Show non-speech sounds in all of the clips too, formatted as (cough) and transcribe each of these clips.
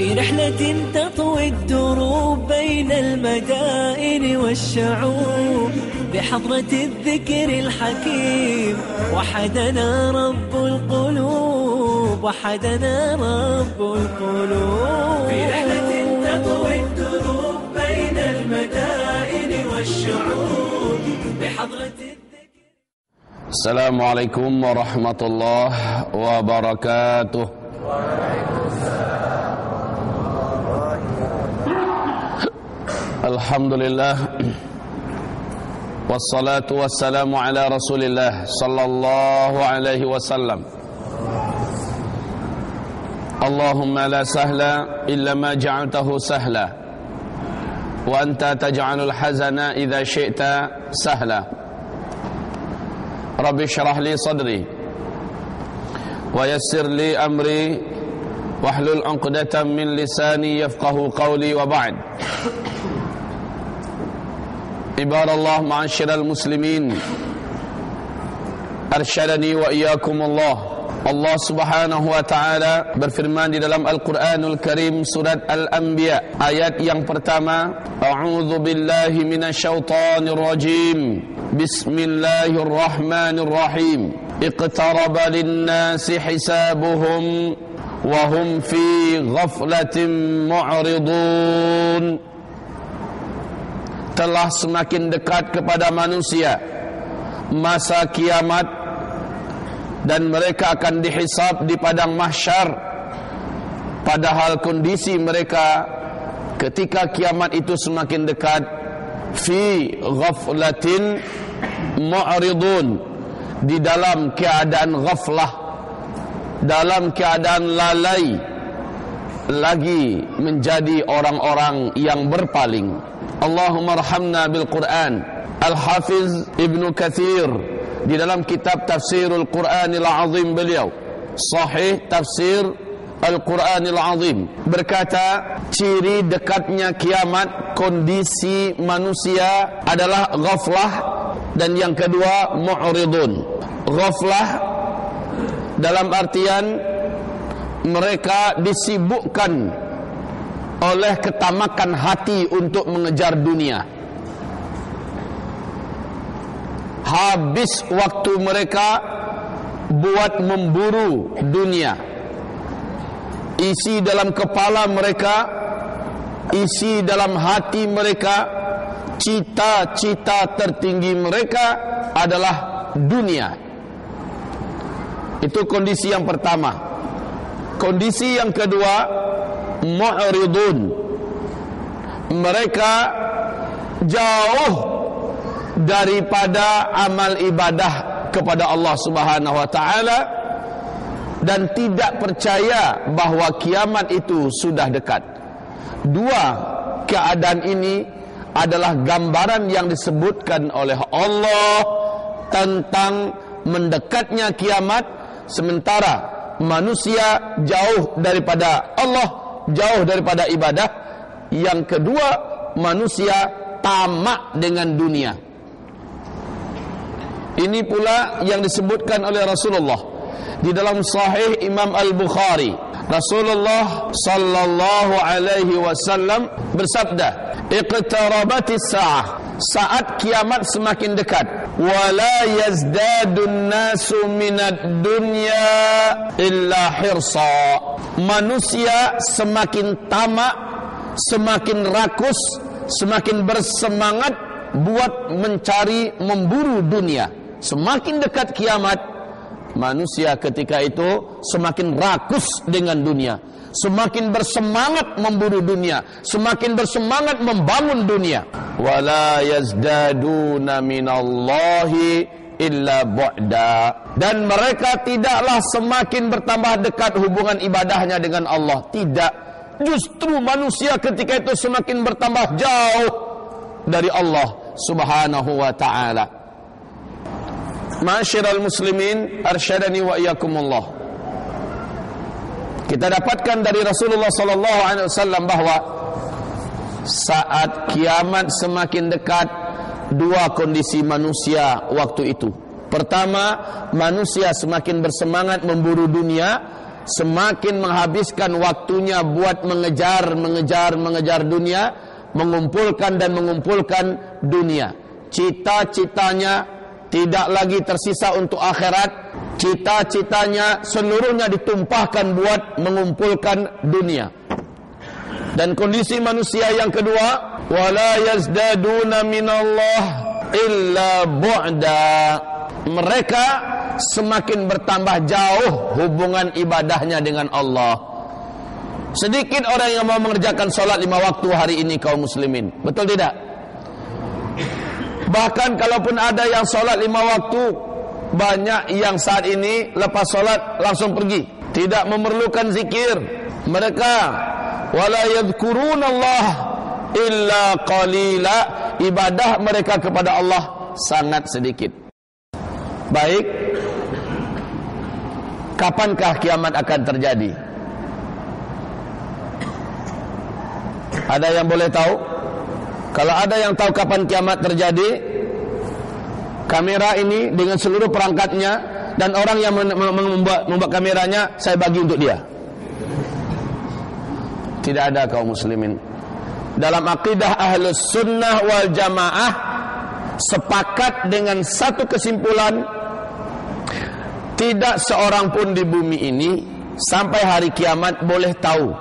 في رحلة تطوي الدروب بين المدائن والشعوب بحضرة الذكر الحكيم. وحدنا رب القلوب وحدنا رب القلوب. في رحلة تطوي الدروب بين المدائن والشعوب بحضرة الذكر السلام عليكم ورحمة الله وبركاته. الحمد لله والصلاة والسلام على رسول الله صلى الله عليه وسلم. اللهم لا سهل إلا ما جعلته سهلا وأنت تجعل الحزن إذا شئت سهلا رب اشرح لي صدري ويسر لي أمري واحلل عقدة من لساني يفقه قولي وبعد. عباد الله معاشر المسلمين أرشدني وإياكم الله. الله سبحانه وتعالى برفرمان دلم القرآن الكريم سورة الأنبياء آيات yang pertama أعوذ بالله من الشيطان الرجيم بسم الله الرحمن الرحيم اقترب للناس حسابهم وهم في غفلة معرضون Telah semakin dekat kepada manusia. Masa kiamat dan mereka akan dihisab di padang mahsyar. Padahal kondisi mereka ketika kiamat itu semakin dekat fi ghaflatin mu'ridun di dalam keadaan ghaflah dalam keadaan lalai lagi menjadi orang-orang yang berpaling Allahumma rahamna bil Quran. Al-Hafiz Ibn Kathir. Di dalam kitab Tafsirul Quranil Azim beliau. Sahih Tafsir Al-Quranil Azim. Berkata ciri dekatnya kiamat kondisi manusia adalah ghaflah. Dan yang kedua mu'ridun. Ghaflah dalam artian mereka disibukkan oleh ketamakan hati untuk mengejar dunia. Habis waktu mereka buat memburu dunia. Isi dalam kepala mereka isi dalam hati mereka cita-cita tertinggi mereka adalah dunia. Itu kondisi yang pertama. Kondisi yang kedua mu'ridun mereka jauh daripada amal ibadah kepada Allah Subhanahu wa taala dan tidak percaya bahawa kiamat itu sudah dekat. Dua keadaan ini adalah gambaran yang disebutkan oleh Allah tentang mendekatnya kiamat sementara manusia jauh daripada Allah, jauh daripada ibadah. Yang kedua, manusia tamak dengan dunia. Ini pula yang disebutkan oleh Rasulullah di dalam Sahih Imam Al Bukhari. Rasulullah sallallahu alaihi wasallam bersabda, "Iqtarabatis sa'ah." Saat kiamat semakin dekat, wala yazdadun nasu minad dunya illa hirsa. Manusia semakin tamak, semakin rakus, semakin bersemangat buat mencari memburu dunia. Semakin dekat kiamat Manusia ketika itu Semakin rakus dengan dunia Semakin bersemangat memburu dunia Semakin bersemangat membangun dunia. Wala yazdaduna minallahi illa bu'da. Dan mereka tidaklah semakin bertambah dekat hubungan ibadahnya dengan Allah. Tidak. Justru manusia ketika itu semakin bertambah jauh Dari Allah subhanahu wa ta'ala Masyiral muslimin arsyadani wa iyyakumullah. Kita dapatkan dari Rasulullah sallallahu alaihi wasallam bahwa saat kiamat semakin dekat dua kondisi manusia waktu itu. Pertama, manusia semakin bersemangat memburu dunia semakin menghabiskan waktunya buat mengejar, mengejar, mengejar dunia, mengumpulkan dan mengumpulkan dunia. Cita-citanya tidak lagi tersisa untuk akhirat, cita-citanya seluruhnya ditumpahkan buat mengumpulkan dunia. Dan kondisi manusia yang kedua, wala yazdaduna minallah illa bu'da. Mereka semakin bertambah jauh hubungan ibadahnya dengan Allah. Sedikit orang yang mau mengerjakan solat lima waktu hari ini kaum muslimin. Betul tidak? Bahkan kalaupun ada yang solat lima waktu, banyak yang saat ini lepas solat langsung pergi. Tidak memerlukan zikir. Mereka wala yadhkuruna Allah illa qalila. Ibadah mereka kepada Allah sangat sedikit. Baik, kapankah kiamat akan terjadi? Ada yang boleh tahu? Kalau ada yang tahu kapan kiamat terjadi, kamera ini dengan seluruh perangkatnya dan orang yang membuat, membuat kameranya saya bagi untuk dia. Tidak ada kaum muslimin. Dalam akidah ahlus sunnah wal jamaah sepakat dengan satu kesimpulan tidak seorang pun di bumi ini sampai hari kiamat boleh tahu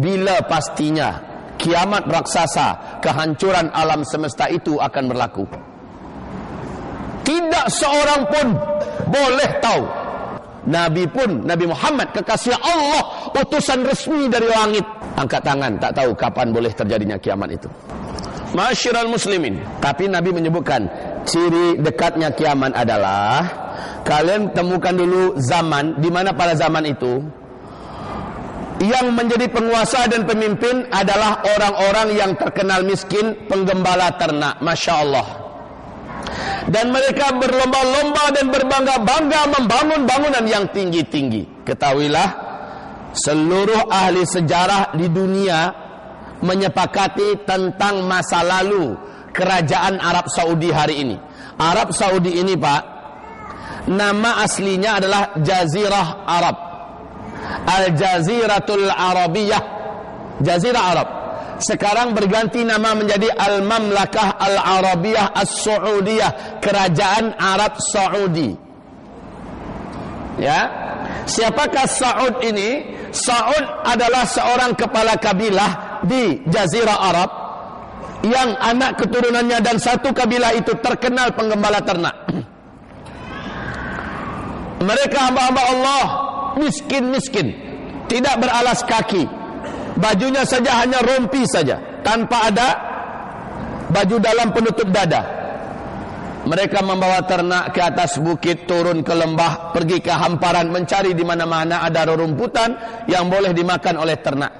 bila pastinya kiamat raksasa, kehancuran alam semesta itu akan berlaku. Tidak seorang pun boleh tahu. Nabi pun, Nabi Muhammad, kekasih Allah, utusan resmi dari langit. Angkat tangan, tak tahu kapan boleh terjadinya kiamat itu. Masyiral muslimin. Tapi Nabi menyebutkan, ciri dekatnya kiamat adalah kalian temukan dulu zaman di mana pada zaman itu yang menjadi penguasa dan pemimpin adalah orang-orang yang terkenal miskin, penggembala ternak. Masya Allah. Dan mereka berlomba-lomba dan berbangga-bangga membangun bangunan yang tinggi-tinggi. Ketahuilah, seluruh ahli sejarah di dunia menyepakati tentang masa lalu kerajaan Arab Saudi hari ini. Arab Saudi ini, Pak, nama aslinya adalah Jazirah Arab. Al-Jaziratul Arabiyah. Jazirah Arab. Sekarang berganti nama menjadi Al-Mamlakah Al-Arabiyah As-Saudiyah. Kerajaan Arab Saudi. Ya. Siapakah Saud ini? Saud adalah seorang kepala kabilah di Jazirah Arab yang anak keturunannya dan satu kabilah itu terkenal penggembala ternak. (clears throat) Mereka hamba-hamba Allah miskin-miskin, tidak beralas kaki. Bajunya saja hanya rompi saja, tanpa ada baju dalam penutup dada. Mereka membawa ternak ke atas bukit, turun ke lembah, pergi ke hamparan, mencari di mana-mana ada rerumputan yang boleh dimakan oleh ternak.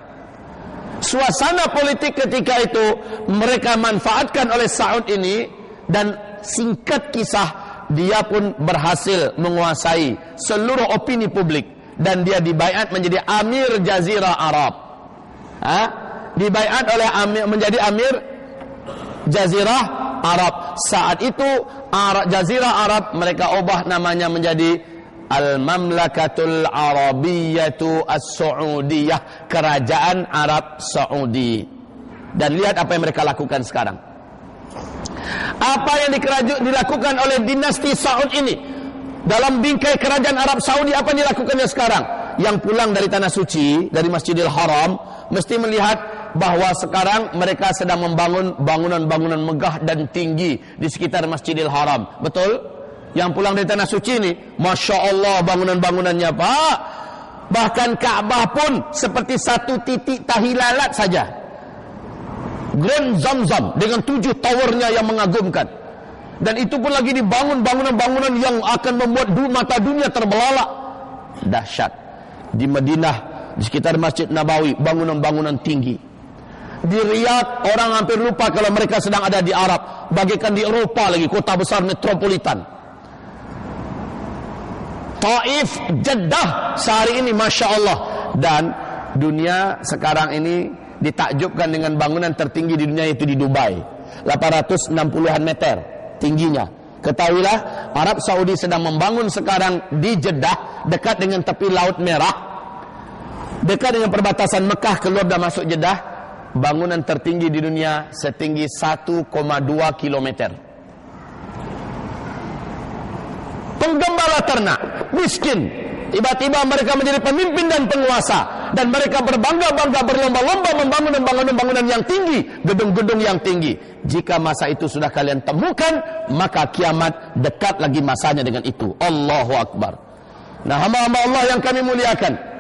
Suasana politik ketika itu mereka manfaatkan oleh Saud ini dan singkat kisah dia pun berhasil menguasai seluruh opini publik dan dia dibaiat menjadi Amir Jazirah Arab. Ha? Dibaiat oleh Amir menjadi Amir Jazirah Arab. Saat itu Arab, Jazirah Arab mereka ubah namanya menjadi Al-Mamlakatul Arabiyatu As-Saudiyah, Kerajaan Arab Saudi. Dan lihat apa yang mereka lakukan sekarang. Apa yang dilakukan oleh dinasti Saud ini dalam bingkai kerajaan Arab Saudi apa yang dilakukannya sekarang? Yang pulang dari tanah suci, dari Masjidil Haram, mesti melihat bahwa sekarang mereka sedang membangun bangunan-bangunan megah dan tinggi di sekitar Masjidil Haram. Betul? Yang pulang dari tanah suci ini, Masya Allah bangunan-bangunannya Pak. Bahkan Ka'bah pun seperti satu titik tahilalat saja. Grand Zamzam dengan tujuh towernya yang mengagumkan. Dan itu pun lagi dibangun bangunan-bangunan yang akan membuat mata dunia terbelalak. Dahsyat. Di Madinah, di sekitar Masjid Nabawi, bangunan-bangunan tinggi. Di Riyadh, orang hampir lupa kalau mereka sedang ada di Arab. Bagaikan di Eropa lagi, kota besar metropolitan. Taif, Jeddah, sehari ini Masya Allah. Dan dunia sekarang ini ditakjubkan dengan bangunan tertinggi di dunia itu di Dubai 860-an meter tingginya. Ketahuilah Arab Saudi sedang membangun sekarang di Jeddah dekat dengan tepi Laut Merah. Dekat dengan perbatasan Mekah keluar dan masuk Jeddah, bangunan tertinggi di dunia setinggi 1,2 kilometer. Penggembala ternak, miskin, tiba-tiba mereka menjadi pemimpin dan penguasa dan mereka berbangga-bangga berlomba-lomba membangun bangunan-bangunan yang tinggi, gedung-gedung yang tinggi. Jika masa itu sudah kalian temukan, maka kiamat dekat lagi masanya dengan itu. Allahu Akbar. Nah, hamba-hamba Allah yang kami muliakan,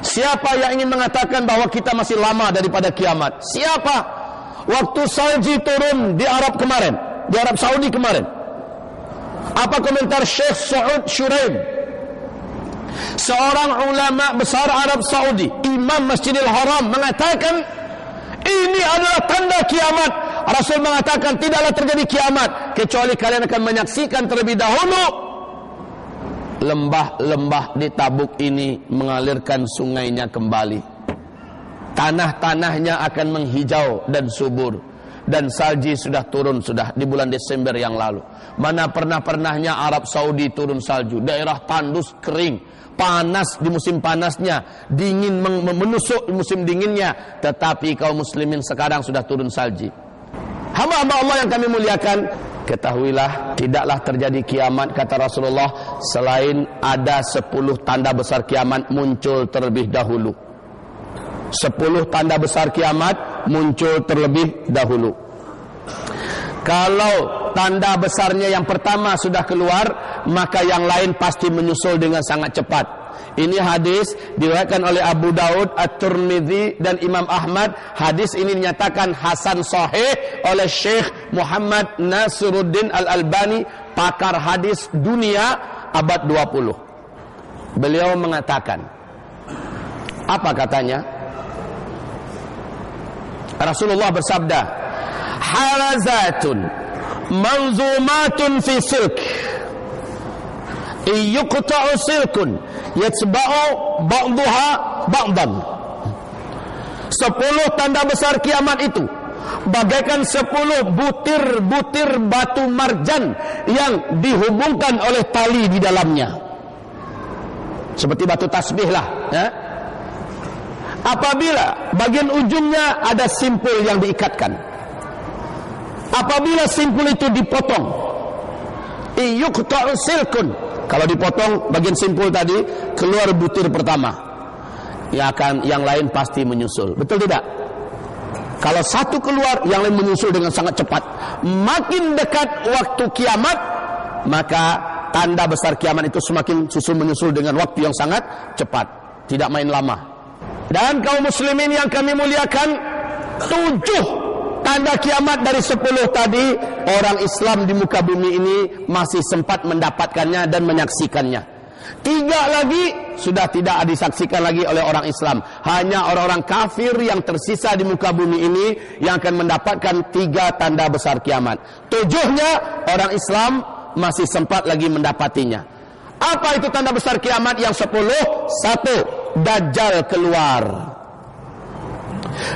Siapa yang ingin mengatakan bahwa kita masih lama daripada kiamat? Siapa? Waktu salji turun di Arab kemarin, di Arab Saudi kemarin. Apa komentar Syekh Saud Shuraim? Seorang ulama besar Arab Saudi, Imam Masjidil Haram mengatakan ini adalah tanda kiamat. Rasul mengatakan tidaklah terjadi kiamat kecuali kalian akan menyaksikan terlebih dahulu lembah-lembah di Tabuk ini mengalirkan sungainya kembali. Tanah-tanahnya akan menghijau dan subur. Dan salji sudah turun sudah di bulan Desember yang lalu. Mana pernah-pernahnya Arab Saudi turun salju. Daerah tandus kering. Panas di musim panasnya. Dingin menusuk musim dinginnya. Tetapi kaum muslimin sekarang sudah turun salji. Hamba-hamba Allah yang kami muliakan Ketahuilah tidaklah terjadi kiamat kata Rasulullah selain ada sepuluh tanda besar kiamat muncul terlebih dahulu. Sepuluh tanda besar kiamat muncul terlebih dahulu. Kalau tanda besarnya yang pertama sudah keluar, maka yang lain pasti menyusul dengan sangat cepat. Ini hadis diriwayatkan oleh Abu Daud, At-Tirmidzi dan Imam Ahmad. Hadis ini dinyatakan hasan sahih oleh Syekh Muhammad Nasiruddin Al-Albani, pakar hadis dunia abad 20. Beliau mengatakan apa katanya? Rasulullah bersabda, "Harazatun manzumatun fi silk." yuqta'u silkun yatsba'u ba'daha ba'dan sepuluh tanda besar kiamat itu bagaikan sepuluh butir-butir batu marjan yang dihubungkan oleh tali di dalamnya seperti batu tasbih lah ya. Apabila bagian ujungnya ada simpul yang diikatkan apabila simpul itu dipotong iyuqta'u silkun kalau dipotong bagian simpul tadi keluar butir pertama. Yang akan yang lain pasti menyusul. Betul tidak? Kalau satu keluar, yang lain menyusul dengan sangat cepat. Makin dekat waktu kiamat, maka tanda besar kiamat itu semakin susul menyusul dengan waktu yang sangat cepat. Tidak main lama. Dan kaum muslimin yang kami muliakan, tujuh tanda kiamat dari sepuluh tadi orang Islam di muka bumi ini masih sempat mendapatkannya dan menyaksikannya. Tiga lagi sudah tidak disaksikan lagi oleh orang Islam. Hanya orang-orang kafir yang tersisa di muka bumi ini yang akan mendapatkan tiga tanda besar kiamat. Tujuhnya orang Islam masih sempat lagi mendapatinya. Apa itu tanda besar kiamat yang sepuluh? Satu Dajjal keluar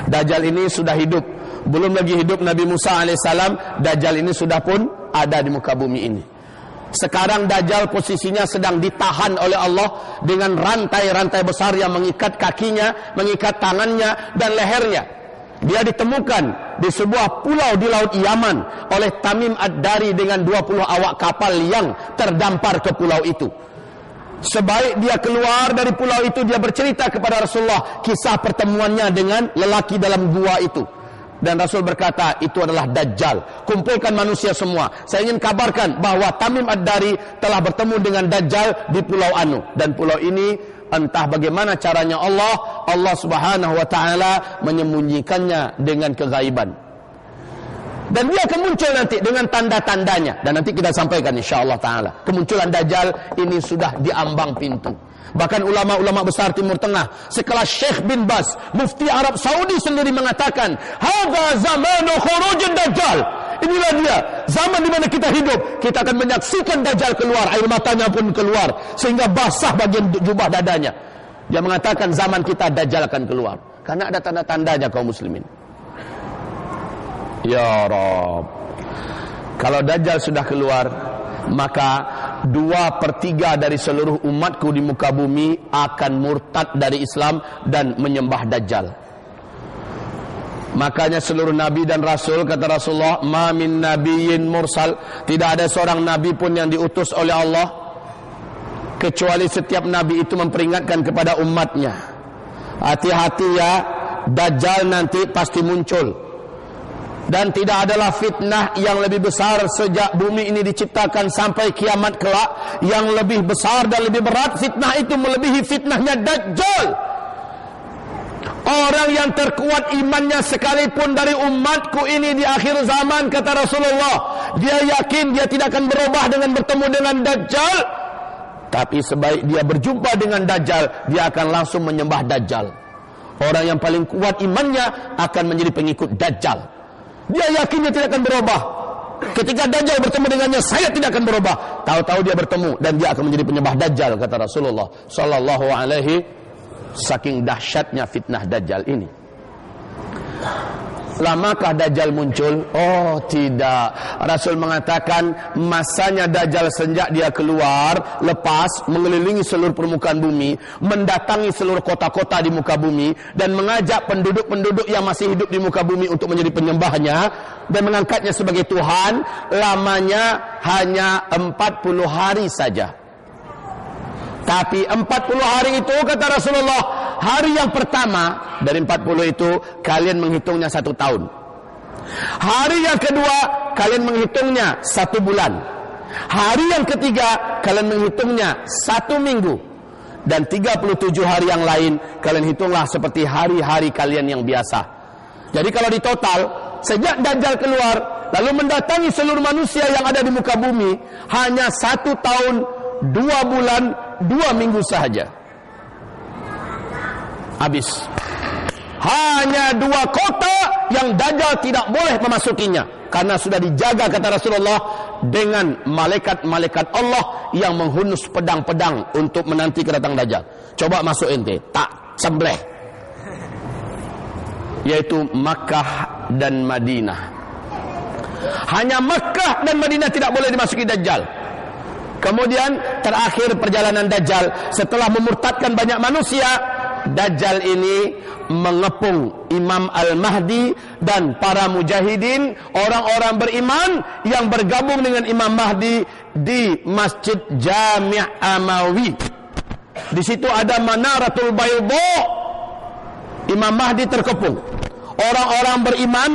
Dajjal ini sudah hidup belum lagi hidup Nabi Musa alaihissalam, Dajjal ini sudah pun ada di muka bumi ini. Sekarang Dajjal posisinya sedang ditahan oleh Allah dengan rantai-rantai besar yang mengikat kakinya, mengikat tangannya dan lehernya. Dia ditemukan di sebuah pulau di Laut Yaman oleh Tamim Ad-Dari dengan 20 awak kapal yang terdampar ke pulau itu. Sebaik dia keluar dari pulau itu dia bercerita kepada Rasulullah kisah pertemuannya dengan lelaki dalam gua itu. Dan Rasul berkata itu adalah Dajjal. Kumpulkan manusia semua. Saya ingin kabarkan bahwa Tamim Ad-Dari telah bertemu dengan Dajjal di Pulau Anu. Dan pulau ini entah bagaimana caranya Allah Allah Subhanahu wa taala menyembunyikannya dengan kegaiban dan dia akan muncul nanti dengan tanda-tandanya dan nanti kita sampaikan insyaallah taala kemunculan Dajjal ini sudah diambang pintu Bahkan ulama-ulama besar Timur Tengah sekelas Syekh bin Bas, mufti Arab Saudi sendiri mengatakan, "Hadza zamanu khurujud dajjal." Inilah dia zaman di mana kita hidup. Kita akan menyaksikan dajjal keluar, air matanya pun keluar sehingga basah bagian jubah dadanya. Dia mengatakan zaman kita dajjal akan keluar karena ada tanda-tandanya kaum muslimin. Ya Rob. Kalau dajjal sudah keluar, maka dua per tiga dari seluruh umatku di muka bumi akan murtad dari Islam dan menyembah Dajjal. Makanya seluruh nabi dan rasul kata Rasulullah, "Ma min nabiyyin mursal." Tidak ada seorang nabi pun yang diutus oleh Allah kecuali setiap nabi itu memperingatkan kepada umatnya. Hati-hati ya, Dajjal nanti pasti muncul dan tidak adalah fitnah yang lebih besar sejak bumi ini diciptakan sampai kiamat kelak. Yang lebih besar dan lebih berat fitnah itu melebihi fitnahnya Dajjal. Orang yang terkuat imannya sekalipun dari umatku ini di akhir zaman kata Rasulullah dia yakin dia tidak akan berubah dengan bertemu dengan Dajjal. Tapi sebaik dia berjumpa dengan Dajjal dia akan langsung menyembah Dajjal. Orang yang paling kuat imannya akan menjadi pengikut Dajjal dia yakin dia tidak akan berubah. Ketika Dajjal bertemu dengannya, saya tidak akan berubah. Tahu-tahu dia bertemu dan dia akan menjadi penyembah Dajjal kata Rasulullah sallallahu alaihi saking dahsyatnya fitnah Dajjal ini. Lamakah Dajjal muncul? Oh tidak Rasul mengatakan Masanya Dajjal sejak dia keluar Lepas mengelilingi seluruh permukaan bumi Mendatangi seluruh kota-kota di muka bumi Dan mengajak penduduk-penduduk yang masih hidup di muka bumi Untuk menjadi penyembahnya Dan mengangkatnya sebagai Tuhan Lamanya hanya 40 hari saja Tapi 40 hari itu kata Rasulullah hari yang pertama dari 40 itu kalian menghitungnya satu tahun. Hari yang kedua kalian menghitungnya satu bulan. Hari yang ketiga kalian menghitungnya satu minggu. Dan 37 hari yang lain kalian hitunglah seperti hari-hari kalian yang biasa. Jadi kalau di total sejak Dajjal keluar lalu mendatangi seluruh manusia yang ada di muka bumi hanya satu tahun dua bulan dua minggu sahaja habis. Hanya dua kota yang Dajjal tidak boleh memasukinya. Karena sudah dijaga kata Rasulullah dengan malaikat-malaikat Allah yang menghunus pedang-pedang untuk menanti kedatangan Dajjal. Coba masuk ente, tak sembleh. Yaitu Makkah dan Madinah. Hanya Makkah dan Madinah tidak boleh dimasuki Dajjal. Kemudian terakhir perjalanan Dajjal. Setelah memurtadkan banyak manusia Dajjal ini mengepung Imam Al-Mahdi dan para mujahidin orang-orang beriman yang bergabung dengan Imam Mahdi di Masjid Jami' Amawi. Di situ ada Manaratul Baydo Imam Mahdi terkepung. Orang-orang beriman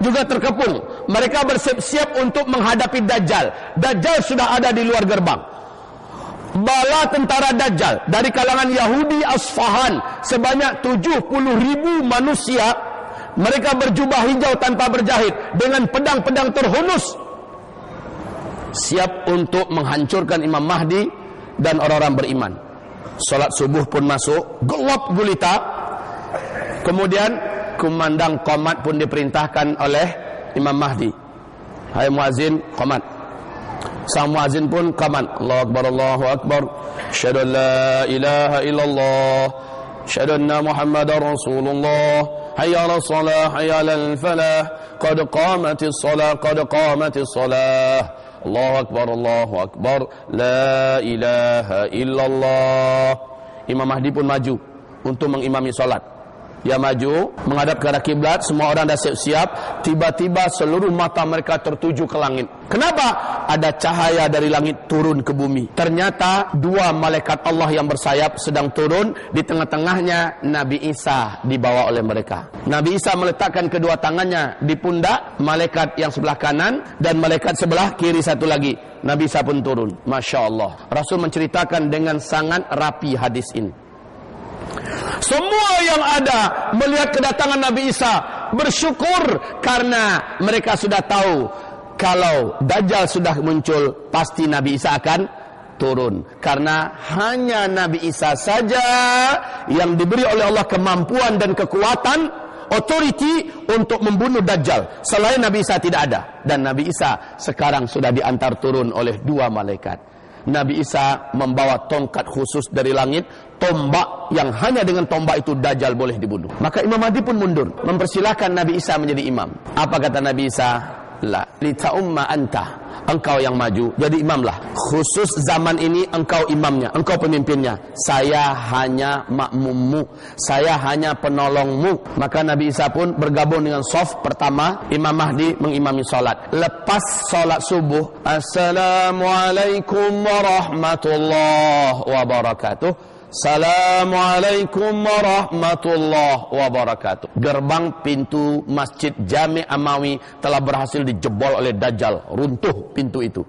juga terkepung mereka bersiap-siap untuk menghadapi Dajjal. Dajjal sudah ada di luar gerbang. Bala tentara Dajjal dari kalangan Yahudi Asfahan sebanyak 70 ribu manusia mereka berjubah hijau tanpa berjahit dengan pedang-pedang terhunus. Siap untuk menghancurkan Imam Mahdi dan orang-orang beriman. Solat subuh pun masuk gelap gulita. Kemudian kumandang komat pun diperintahkan oleh Imam Mahdi hai muazin komat Sang muazin pun kaman. Allahu akbar Allahu akbar. Syahadu la ilaha illallah. Syahadu anna Muhammadar Rasulullah. Hayya 'ala shalah, hayya 'ala falah. Qad qamatis shalah, qad qamatis shalah. Allahu akbar Allahu akbar. La ilaha illallah. Imam Mahdi pun maju untuk mengimami solat. Dia maju menghadap ke arah kiblat, semua orang dah siap-siap. Tiba-tiba seluruh mata mereka tertuju ke langit. Kenapa? Ada cahaya dari langit turun ke bumi. Ternyata dua malaikat Allah yang bersayap sedang turun di tengah-tengahnya Nabi Isa dibawa oleh mereka. Nabi Isa meletakkan kedua tangannya di pundak malaikat yang sebelah kanan dan malaikat sebelah kiri satu lagi. Nabi Isa pun turun. Masya Allah. Rasul menceritakan dengan sangat rapi hadis ini. Semua yang ada melihat kedatangan Nabi Isa bersyukur karena mereka sudah tahu kalau Dajjal sudah muncul pasti Nabi Isa akan turun. Karena hanya Nabi Isa saja yang diberi oleh Allah kemampuan dan kekuatan authority untuk membunuh Dajjal. Selain Nabi Isa tidak ada. Dan Nabi Isa sekarang sudah diantar turun oleh dua malaikat Nabi Isa membawa tongkat khusus dari langit, tombak yang hanya dengan tombak itu Dajjal boleh dibunuh. Maka Imam Mahdi pun mundur, mempersilahkan Nabi Isa menjadi imam. Apa kata Nabi Isa? La, li ta'umma anta. Engkau yang maju, jadi imamlah. Khusus zaman ini engkau imamnya, engkau pemimpinnya. Saya hanya makmummu, saya hanya penolongmu. Maka Nabi Isa pun bergabung dengan soft pertama, Imam Mahdi mengimami solat. Lepas solat subuh, Assalamualaikum warahmatullahi wabarakatuh. Assalamualaikum warahmatullahi wabarakatuh. Gerbang pintu Masjid Jami Amawi telah berhasil dijebol oleh Dajjal. Runtuh pintu itu.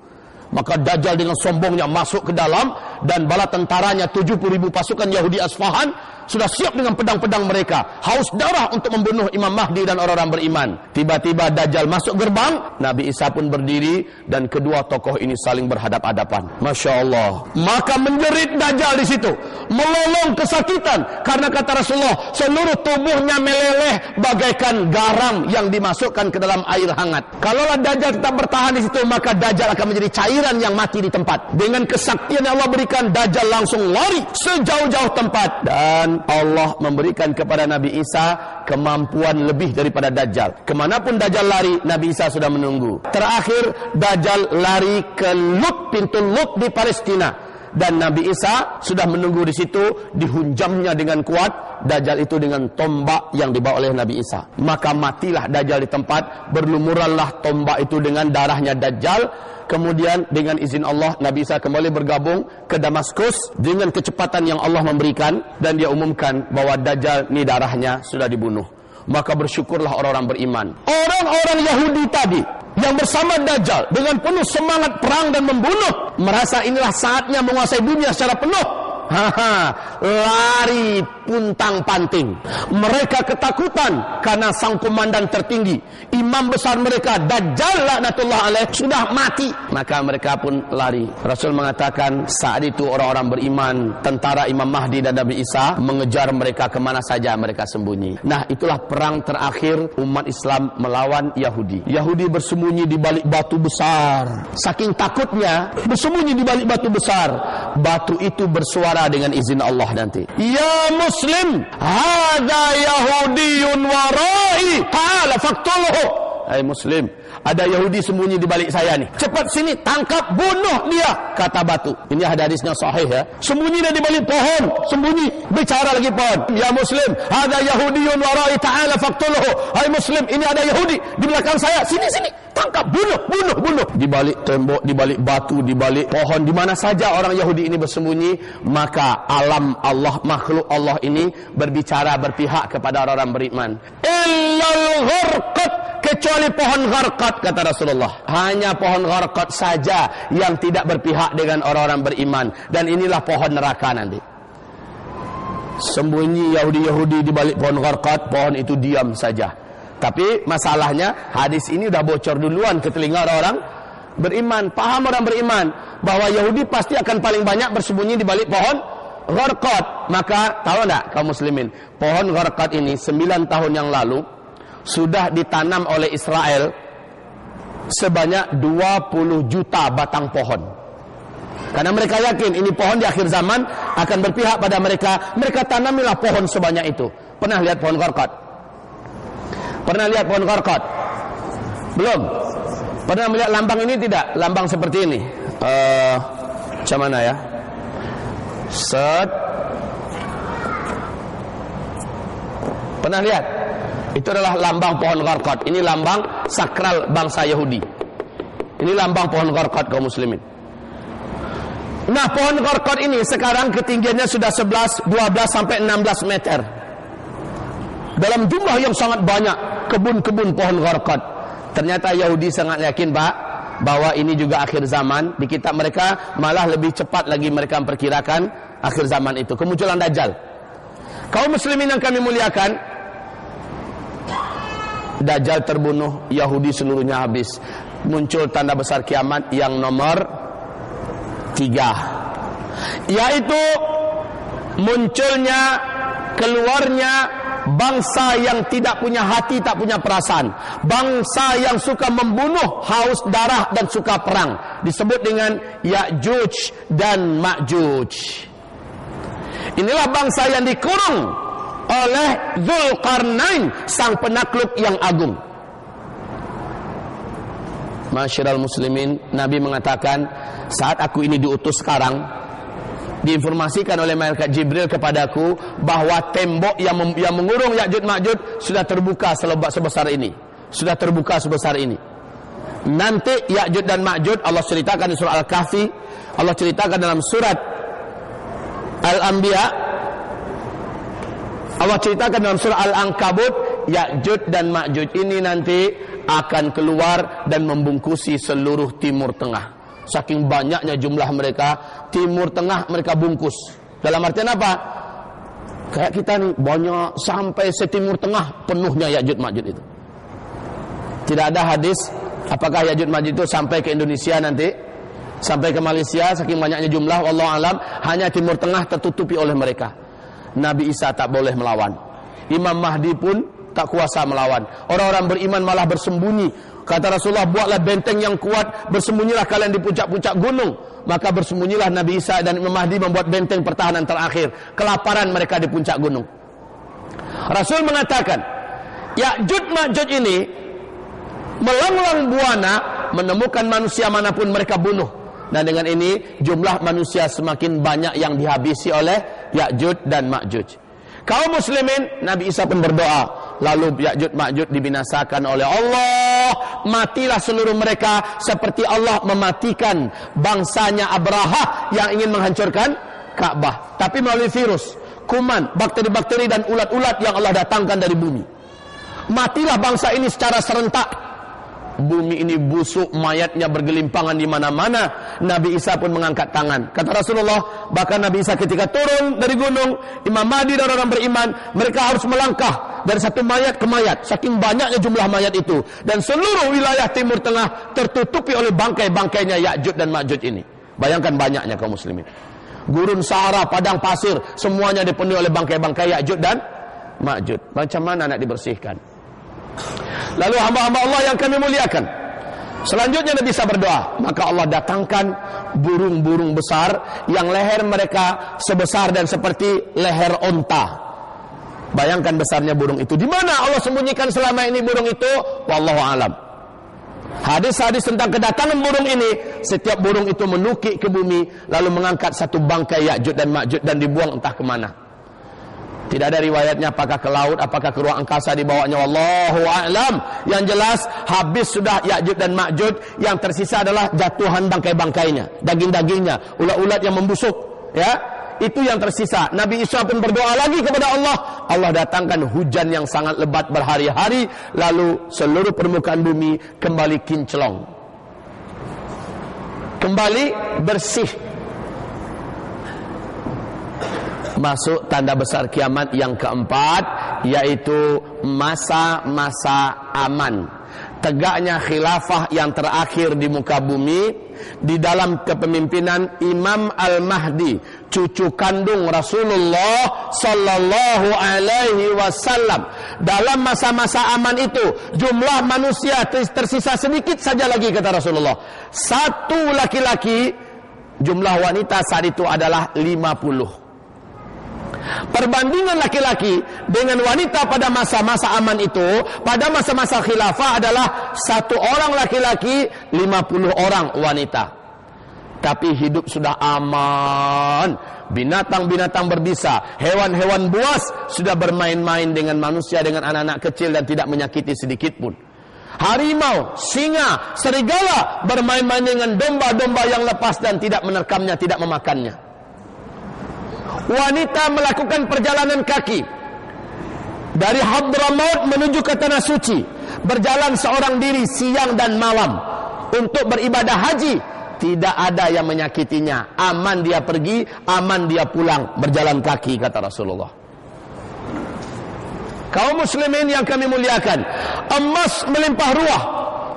Maka Dajjal dengan sombongnya masuk ke dalam dan bala tentaranya 70 ribu pasukan Yahudi Asfahan sudah siap dengan pedang-pedang mereka. Haus darah untuk membunuh Imam Mahdi dan orang-orang beriman. Tiba-tiba Dajjal masuk gerbang. Nabi Isa pun berdiri dan kedua tokoh ini saling berhadap-hadapan. Masya Allah. Maka menjerit Dajjal di situ. Melolong kesakitan. Karena kata Rasulullah, seluruh tubuhnya meleleh bagaikan garam yang dimasukkan ke dalam air hangat. Kalaulah Dajjal tetap bertahan di situ, maka Dajjal akan menjadi cairan yang mati di tempat. Dengan kesaktian yang Allah berikan, Dajjal langsung lari sejauh-jauh tempat. Dan Allah memberikan kepada Nabi Isa kemampuan lebih daripada Dajjal. Ke mana pun Dajjal lari, Nabi Isa sudah menunggu. Terakhir, Dajjal lari ke Lut, pintu Lut di Palestina. Dan Nabi Isa sudah menunggu di situ, dihunjamnya dengan kuat. Dajjal itu dengan tombak yang dibawa oleh Nabi Isa. Maka matilah Dajjal di tempat, berlumuranlah tombak itu dengan darahnya Dajjal Kemudian dengan izin Allah Nabi Isa kembali bergabung ke Damaskus dengan kecepatan yang Allah memberikan dan dia umumkan bahwa Dajjal ni darahnya sudah dibunuh. Maka bersyukurlah orang-orang beriman. Orang-orang Yahudi tadi yang bersama Dajjal dengan penuh semangat perang dan membunuh merasa inilah saatnya menguasai dunia secara penuh. (laughs) Haha, lari puntang panting. Mereka ketakutan karena sang komandan tertinggi, imam besar mereka Dajjal laknatullah alaih sudah mati. Maka mereka pun lari. Rasul mengatakan saat itu orang-orang beriman, tentara Imam Mahdi dan Nabi Isa mengejar mereka ke mana saja mereka sembunyi. Nah, itulah perang terakhir umat Islam melawan Yahudi. Yahudi bersembunyi di balik batu besar. Saking takutnya bersembunyi di balik batu besar. Batu itu bersuara dengan izin Allah nanti. Ya Muslim, hada Yahudiyun warai, qala faqtulhu. Hai Muslim, ada Yahudi sembunyi di balik saya nih. Cepat sini, tangkap, bunuh dia, kata batu. Ini hadisnya sahih ya. Sembunyi dia di balik pohon, sembunyi, bicara lagi pohon. Ya Muslim, ada Yahudiyun warai ta'ala faqtulhu. Hai Muslim, ini ada Yahudi di belakang saya. Sini sini, tangkap, bunuh, bunuh, bunuh. Di balik tembok, di balik batu, di balik pohon, di mana saja orang Yahudi ini bersembunyi, maka alam Allah, makhluk Allah ini berbicara berpihak kepada orang-orang beriman. Illal gharqat kecuali pohon gharqat kata Rasulullah. Hanya pohon gharqat saja yang tidak berpihak dengan orang-orang beriman dan inilah pohon neraka nanti. Sembunyi Yahudi-Yahudi di balik pohon gharqat, pohon itu diam saja. Tapi masalahnya hadis ini sudah bocor duluan ke telinga orang-orang beriman. Paham orang beriman bahwa Yahudi pasti akan paling banyak bersembunyi di balik pohon gharqat. Maka tahu enggak kaum muslimin, pohon gharqat ini 9 tahun yang lalu sudah ditanam oleh Israel sebanyak 20 juta batang pohon. Karena mereka yakin ini pohon di akhir zaman akan berpihak pada mereka. Mereka tanamilah pohon sebanyak itu. Pernah lihat pohon gharqat? Pernah lihat pohon gharqat? Belum? Pernah melihat lambang ini tidak? Lambang seperti ini. Uh, macam mana ya? Set. Pernah lihat? Itu adalah lambang pohon gharqat. Ini lambang sakral bangsa Yahudi. Ini lambang pohon gharqat kaum muslimin. Nah, pohon gharqat ini sekarang ketinggiannya sudah 11, 12 sampai 16 meter. Dalam jumlah yang sangat banyak kebun-kebun pohon gharqat. Ternyata Yahudi sangat yakin, Pak, bahwa ini juga akhir zaman. Di kitab mereka malah lebih cepat lagi mereka memperkirakan akhir zaman itu. Kemunculan Dajjal. Kaum muslimin yang kami muliakan, Dajjal terbunuh, Yahudi seluruhnya habis. Muncul tanda besar kiamat yang nomor tiga. Yaitu munculnya, keluarnya bangsa yang tidak punya hati, tak punya perasaan. Bangsa yang suka membunuh, haus darah dan suka perang. Disebut dengan Ya'juj dan Ma'juj. Inilah bangsa yang dikurung oleh Zulkarnain sang penakluk yang agung. Masyiral muslimin, Nabi mengatakan, saat aku ini diutus sekarang, diinformasikan oleh malaikat Jibril kepadaku bahwa tembok yang yang mengurung Ya'juj Ma'juj sudah terbuka selebat sebesar ini. Sudah terbuka sebesar ini. Nanti Ya'juj dan Ma'juj Allah ceritakan di surah Al-Kahfi, Allah ceritakan dalam surat Al-Anbiya Allah ceritakan dalam surah Al-Ankabut Ya'juj dan Ma'juj ini nanti akan keluar dan membungkusi seluruh timur tengah. Saking banyaknya jumlah mereka timur tengah mereka bungkus. Dalam artian apa? Kayak kita nih banyak sampai setimur tengah penuhnya Ya'juj Ma'juj itu. Tidak ada hadis apakah Ya'juj Ma'juj itu sampai ke Indonesia nanti sampai ke Malaysia saking banyaknya jumlah Allah alam hanya timur tengah tertutupi oleh mereka Nabi Isa tak boleh melawan. Imam Mahdi pun tak kuasa melawan. Orang-orang beriman malah bersembunyi. Kata Rasulullah buatlah benteng yang kuat bersembunyilah kalian di puncak-puncak gunung. Maka bersembunyilah Nabi Isa dan Imam Mahdi membuat benteng pertahanan terakhir. Kelaparan mereka di puncak gunung. Rasul mengatakan Ya'jud Ma'jud ini melanglang buana menemukan manusia mana pun mereka bunuh dan dengan ini jumlah manusia semakin banyak yang dihabisi oleh Ya'juj dan Ma'juj. Kaum muslimin Nabi Isa pun berdoa. Lalu Ya'juj Ma'juj dibinasakan oleh Allah. Matilah seluruh mereka seperti Allah mematikan bangsanya Abraha yang ingin menghancurkan Ka'bah. Tapi melalui virus kuman bakteri-bakteri dan ulat-ulat yang Allah datangkan dari bumi. Matilah bangsa ini secara serentak bumi ini busuk, mayatnya bergelimpangan di mana-mana. Nabi Isa pun mengangkat tangan. Kata Rasulullah, bahkan Nabi Isa ketika turun dari gunung, Imam Mahdi dan orang beriman, mereka harus melangkah dari satu mayat ke mayat. Saking banyaknya jumlah mayat itu. Dan seluruh wilayah Timur Tengah tertutupi oleh bangkai-bangkainya Ya'jud dan Ma'jud ini. Bayangkan banyaknya kaum muslimin. Gurun Sahara, padang pasir, semuanya dipenuhi oleh bangkai-bangkai Ya'jud dan Ma'jud. Macam mana nak dibersihkan? Lalu hamba-hamba Allah yang kami muliakan. Selanjutnya Nabi bisa berdoa. Maka Allah datangkan burung-burung besar yang leher mereka sebesar dan seperti leher onta. Bayangkan besarnya burung itu. Di mana Allah sembunyikan selama ini burung itu? Wallahu alam. Hadis-hadis tentang kedatangan burung ini, setiap burung itu menukik ke bumi lalu mengangkat satu bangkai Ya'jud dan Ma'jud dan dibuang entah ke mana. Tidak ada riwayatnya apakah ke laut, apakah ke ruang angkasa dibawanya. Wallahu a'lam. Yang jelas habis sudah Ya'juj dan Ma'juj, yang tersisa adalah jatuhan bangkai-bangkainya, daging-dagingnya, ulat-ulat yang membusuk, ya. Itu yang tersisa. Nabi Isa pun berdoa lagi kepada Allah. Allah datangkan hujan yang sangat lebat berhari-hari, lalu seluruh permukaan bumi kembali kinclong. Kembali bersih masuk tanda besar kiamat yang keempat yaitu masa-masa aman. Tegaknya khilafah yang terakhir di muka bumi di dalam kepemimpinan Imam Al-Mahdi cucu kandung Rasulullah sallallahu alaihi wasallam. Dalam masa-masa aman itu jumlah manusia tersisa sedikit saja lagi kata Rasulullah. Satu laki-laki jumlah wanita saat itu adalah 50 Perbandingan laki-laki dengan wanita pada masa-masa aman itu, pada masa-masa khilafah adalah satu orang laki-laki, 50 orang wanita. Tapi hidup sudah aman. Binatang-binatang berbisa, hewan-hewan buas sudah bermain-main dengan manusia, dengan anak-anak kecil dan tidak menyakiti sedikit pun. Harimau, singa, serigala bermain-main dengan domba-domba yang lepas dan tidak menerkamnya, tidak memakannya wanita melakukan perjalanan kaki. Dari Hadramaut menuju ke tanah suci. Berjalan seorang diri siang dan malam. Untuk beribadah haji tidak ada yang menyakitinya. Aman dia pergi aman dia pulang. Berjalan kaki kata Rasulullah. Kaum muslimin yang kami muliakan emas melimpah ruah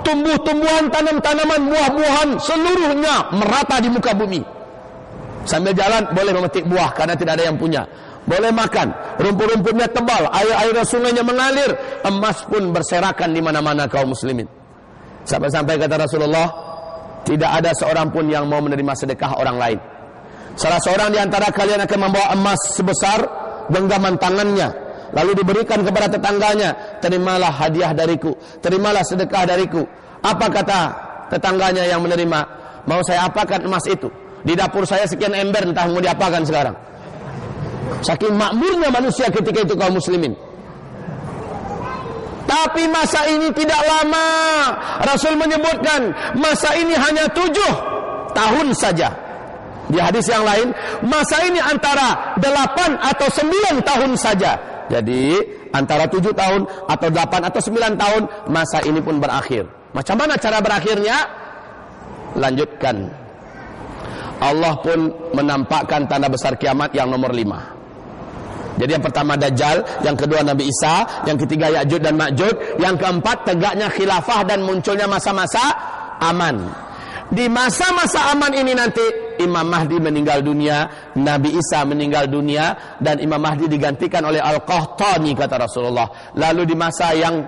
tumbuh-tumbuhan tanam-tanaman buah-buahan seluruhnya merata di muka bumi Sambil jalan boleh memetik buah karena tidak ada yang punya. Boleh makan, rumput-rumputnya tebal, air-air sungainya mengalir, emas pun berserakan di mana-mana kaum muslimin. Sampai-sampai kata Rasulullah, tidak ada seorang pun yang mau menerima sedekah orang lain. Salah seorang di antara kalian akan membawa emas sebesar genggaman tangannya, lalu diberikan kepada tetangganya, terimalah hadiah dariku, terimalah sedekah dariku. Apa kata tetangganya yang menerima. Mau saya apakan emas itu? Di dapur saya sekian ember entah mau diapakan sekarang. Saking makmurnya manusia ketika itu kaum muslimin. Tapi masa ini tidak lama. Rasul menyebutkan masa ini hanya tujuh tahun saja. Di hadis yang lain, masa ini antara delapan atau sembilan tahun saja. Jadi antara tujuh tahun atau delapan atau sembilan tahun masa ini pun berakhir. Macam mana cara berakhirnya? Lanjutkan. Allah pun menampakkan tanda besar kiamat yang nomor lima. Jadi yang pertama Dajjal, yang kedua Nabi Isa, yang ketiga Ya'jud dan Ma'jud, yang keempat tegaknya khilafah dan munculnya masa-masa aman. Di masa-masa aman ini nanti Imam Mahdi meninggal dunia, Nabi Isa meninggal dunia dan Imam Mahdi digantikan oleh Al-Qahtani kata Rasulullah. Lalu di masa yang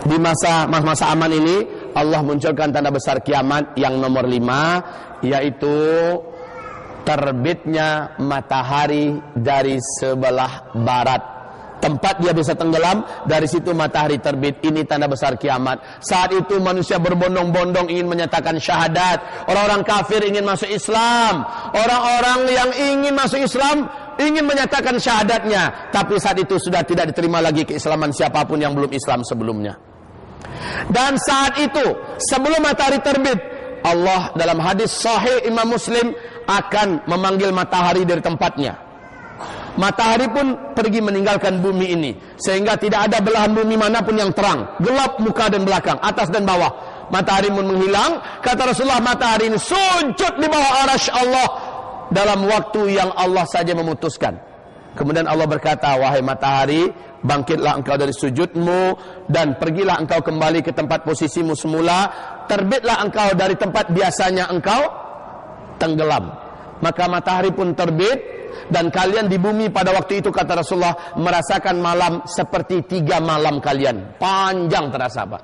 di masa masa aman ini Allah munculkan tanda besar kiamat yang nomor lima yaitu terbitnya matahari dari sebelah barat. Tempat dia bisa tenggelam, dari situ matahari terbit. Ini tanda besar kiamat. Saat itu manusia berbondong-bondong ingin menyatakan syahadat. Orang-orang kafir ingin masuk Islam. Orang-orang yang ingin masuk Islam ingin menyatakan syahadatnya. Tapi saat itu sudah tidak diterima lagi keislaman siapa pun yang belum Islam sebelumnya. Dan saat itu, sebelum matahari terbit, Allah dalam hadis sahih Imam Muslim akan memanggil matahari dari tempatnya. Matahari pun pergi meninggalkan bumi ini sehingga tidak ada belahan bumi mana pun yang terang, gelap muka dan belakang, atas dan bawah. Matahari pun menghilang. Kata Rasulullah, matahari ini sujud di bawah arasy Allah dalam waktu yang Allah saja memutuskan. Kemudian Allah berkata, wahai matahari, bangkitlah engkau dari sujudmu dan pergilah engkau kembali ke tempat posisimu semula. Terbitlah engkau dari tempat biasanya engkau tenggelam. Maka matahari pun terbit dan kalian di bumi pada waktu itu kata Rasulullah merasakan malam seperti tiga malam kalian. Panjang terasa Pak.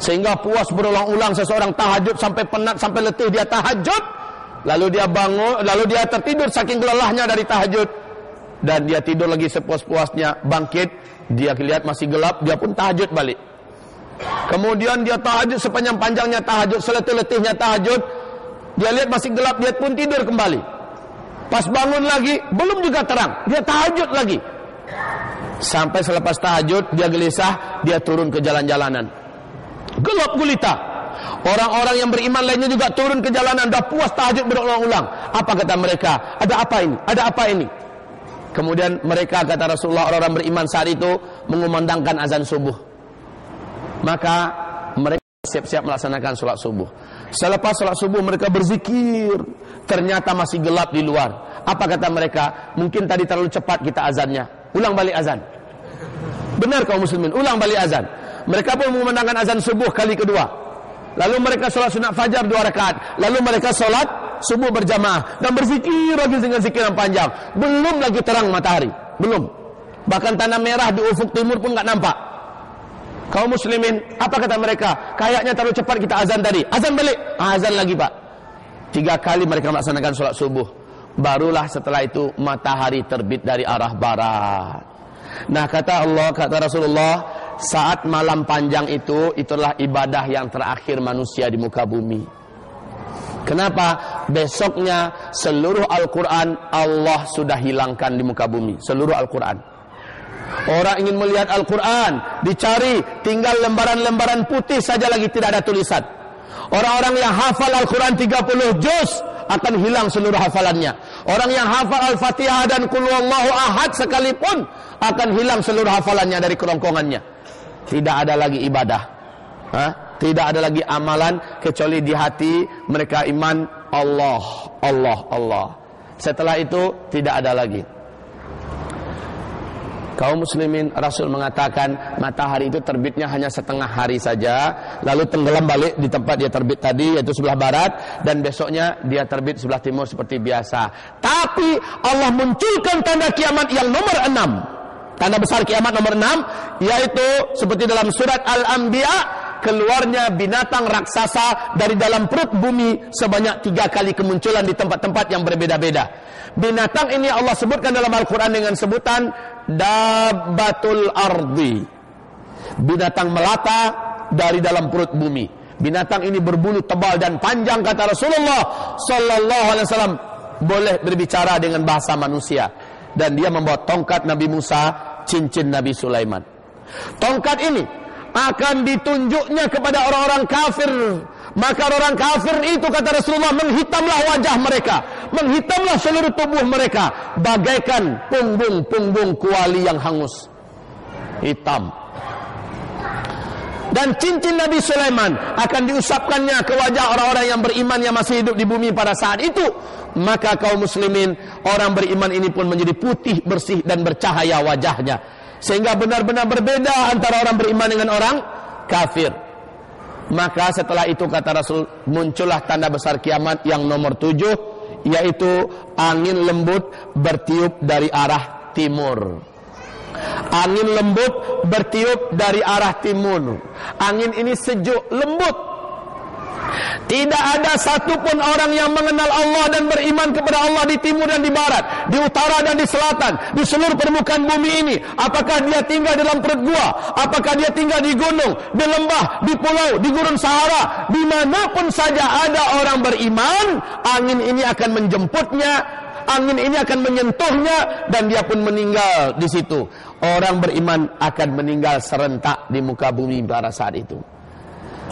Sehingga puas berulang-ulang seseorang tahajud sampai penat sampai letih dia tahajud. Lalu dia bangun, lalu dia tertidur saking lelahnya dari tahajud. Dan dia tidur lagi sepuas-puasnya, bangkit, dia lihat masih gelap, dia pun tahajud balik. Kemudian dia tahajud sepanjang-panjangnya tahajud, seletih-letihnya tahajud, dia lihat masih gelap, dia pun tidur kembali. Pas bangun lagi, belum juga terang. Dia tahajud lagi. Sampai selepas tahajud, dia gelisah, dia turun ke jalan-jalanan. Gelap gulita. Orang-orang yang beriman lainnya juga turun ke jalanan, dah puas tahajud berulang-ulang. Apa kata mereka? Ada apa ini? Ada apa ini? Kemudian mereka kata Rasulullah orang-orang beriman saat itu mengumandangkan azan subuh. Maka mereka siap-siap melaksanakan sholat subuh. Selepas sholat subuh mereka berzikir. Ternyata masih gelap di luar. Apa kata mereka? Mungkin tadi terlalu cepat kita azannya. Ulang balik azan. Benar kaum muslimin, ulang balik azan. Mereka pun mengumandangkan azan subuh kali kedua. Lalu mereka sholat sunat fajar dua rakaat. Lalu mereka sholat subuh berjamaah dan berzikir lagi dengan zikir yang panjang. Belum lagi terang matahari, belum. Bahkan tanah merah di ufuk timur pun nggak nampak. Kaum muslimin, apa kata mereka? Kayaknya terlalu cepat kita azan tadi. Azan balik, azan lagi pak. Tiga kali mereka melaksanakan sholat subuh. Barulah setelah itu matahari terbit dari arah barat. Nah kata Allah, kata Rasulullah, saat malam panjang itu, itulah ibadah yang terakhir manusia di muka bumi. Kenapa? Besoknya seluruh Al-Quran Allah sudah hilangkan di muka bumi. Seluruh Al-Quran. Orang ingin melihat Al-Quran, dicari, tinggal lembaran-lembaran putih saja lagi tidak ada tulisan. Orang-orang yang hafal Al-Quran 30 juz akan hilang seluruh hafalannya. Orang yang hafal Al-Fatihah dan Qul Ahad sekalipun akan hilang seluruh hafalannya dari kerongkongannya. Tidak ada lagi ibadah. Hah? Tidak ada lagi amalan kecuali di hati mereka iman Allah, Allah, Allah. Setelah itu tidak ada lagi. Kaum muslimin Rasul mengatakan matahari itu terbitnya hanya setengah hari saja lalu tenggelam balik di tempat dia terbit tadi yaitu sebelah barat dan besoknya dia terbit sebelah timur seperti biasa. Tapi Allah munculkan tanda kiamat yang nomor enam. Tanda besar kiamat nomor enam yaitu seperti dalam surat Al-Anbiya keluarnya binatang raksasa dari dalam perut bumi sebanyak tiga kali kemunculan di tempat-tempat yang berbeda-beda. Binatang ini Allah sebutkan dalam Al-Quran dengan sebutan Dabatul Ardi. Binatang melata dari dalam perut bumi. Binatang ini berbulu tebal dan panjang kata Rasulullah sallallahu alaihi wasallam boleh berbicara dengan bahasa manusia dan dia membawa tongkat Nabi Musa, cincin Nabi Sulaiman. Tongkat ini akan ditunjuknya kepada orang-orang kafir. Maka orang kafir itu kata Rasulullah menghitamlah wajah mereka, menghitamlah seluruh tubuh mereka bagaikan punggung-punggung kuali yang hangus. Hitam. Dan cincin Nabi Sulaiman akan diusapkannya ke wajah orang-orang yang beriman yang masih hidup di bumi pada saat itu. Maka kaum muslimin, orang beriman ini pun menjadi putih, bersih dan bercahaya wajahnya. Sehingga benar-benar berbeda antara orang beriman dengan orang kafir. Maka setelah itu kata Rasul muncullah tanda besar kiamat yang nomor tujuh yaitu angin lembut bertiup dari arah timur. Angin lembut bertiup dari arah timur. Angin ini sejuk, lembut. Tidak ada satupun orang yang mengenal Allah dan beriman kepada Allah di timur dan di barat, di utara dan di selatan, di seluruh permukaan bumi ini. Apakah dia tinggal dalam perut gua? Apakah dia tinggal di gunung, di lembah, di pulau, di gurun Sahara? Di mana pun saja ada orang beriman, angin ini akan menjemputnya, angin ini akan menyentuhnya dan dia pun meninggal di situ. Orang beriman akan meninggal serentak di muka bumi pada saat itu.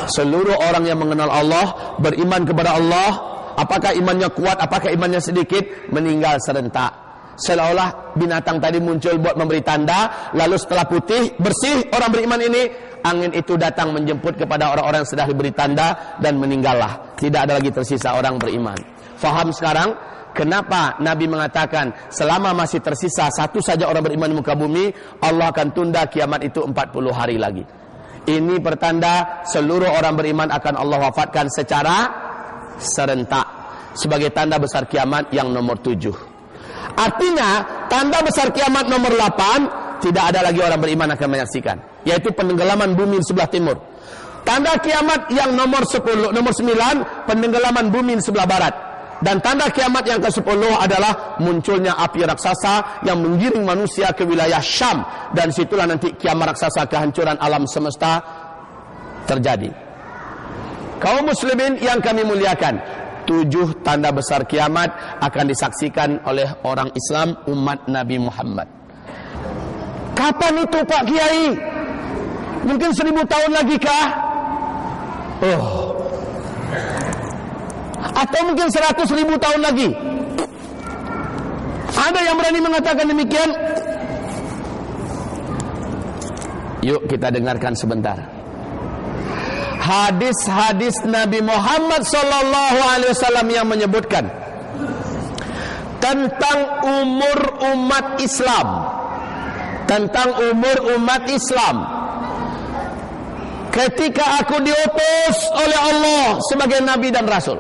Seluruh orang yang mengenal Allah, beriman kepada Allah, apakah imannya kuat, apakah imannya sedikit, meninggal serentak. Seolah-olah binatang tadi muncul buat memberi tanda, lalu setelah putih, bersih orang beriman ini, angin itu datang menjemput kepada orang-orang yang sudah diberi tanda dan meninggallah. Tidak ada lagi tersisa orang beriman. Faham sekarang? Kenapa Nabi mengatakan selama masih tersisa satu saja orang beriman di muka bumi, Allah akan tunda kiamat itu 40 hari lagi. Ini pertanda seluruh orang beriman akan Allah wafatkan secara serentak sebagai tanda besar kiamat yang nomor tujuh. Artinya tanda besar kiamat nomor delapan tidak ada lagi orang beriman akan menyaksikan, yaitu penenggelaman bumi sebelah timur. Tanda kiamat yang nomor sepuluh, nomor sembilan penenggelaman bumi sebelah barat. Dan tanda kiamat yang ke-10 adalah munculnya api raksasa yang menggiring manusia ke wilayah Syam dan situlah nanti kiamat raksasa kehancuran alam semesta terjadi. Kaum muslimin yang kami muliakan, tujuh tanda besar kiamat akan disaksikan oleh orang Islam umat Nabi Muhammad. Kapan itu Pak Kiai? Mungkin seribu tahun lagi kah? Oh, atau mungkin seratus ribu tahun lagi. Ada yang berani mengatakan demikian? Yuk kita dengarkan sebentar. Hadis-hadis Nabi Muhammad sallallahu alaihi wasallam yang menyebutkan tentang umur umat Islam. Tentang umur umat Islam. Ketika aku diutus oleh Allah sebagai nabi dan rasul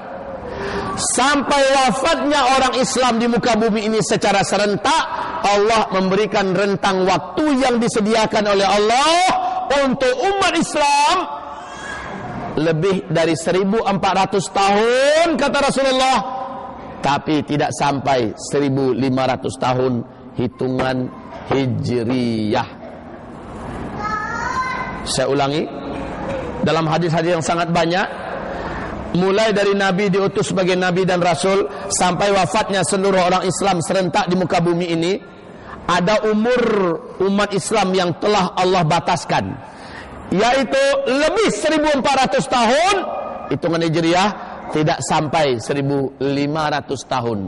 sampai wafatnya orang Islam di muka bumi ini secara serentak Allah memberikan rentang waktu yang disediakan oleh Allah untuk umat Islam lebih dari 1400 tahun kata Rasulullah. Tapi tidak sampai 1500 tahun hitungan hijriyah. Saya ulangi dalam hadis-hadis yang sangat banyak mulai dari Nabi diutus sebagai Nabi dan Rasul sampai wafatnya seluruh orang Islam serentak di muka bumi ini ada umur umat Islam yang telah Allah bataskan yaitu lebih 1400 tahun. Hitungan Hijriah tidak sampai 1500 tahun.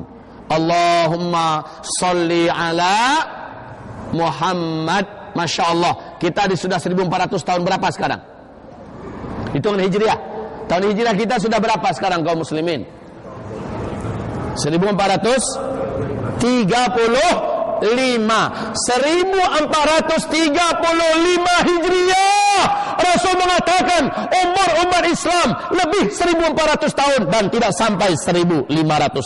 Allahumma salli ala Muhammad. Masya Allah kita sudah 1400 tahun berapa sekarang? Hitungan Hijriah Tahun hijrah kita sudah berapa sekarang kaum muslimin? 1435 1435 Hijriah. Rasul mengatakan umur umat Islam lebih 1400 tahun dan tidak sampai 1500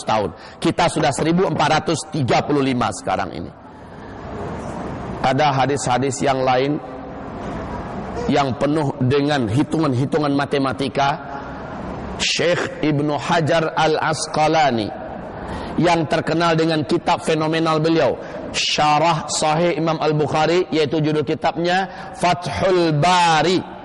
tahun. Kita sudah 1435 sekarang ini. Ada hadis-hadis yang lain yang penuh dengan hitungan-hitungan matematika Syekh Ibnu Hajar Al-Asqalani yang terkenal dengan kitab fenomenal beliau Syarah Sahih Imam Al-Bukhari yaitu judul kitabnya Fathul Bari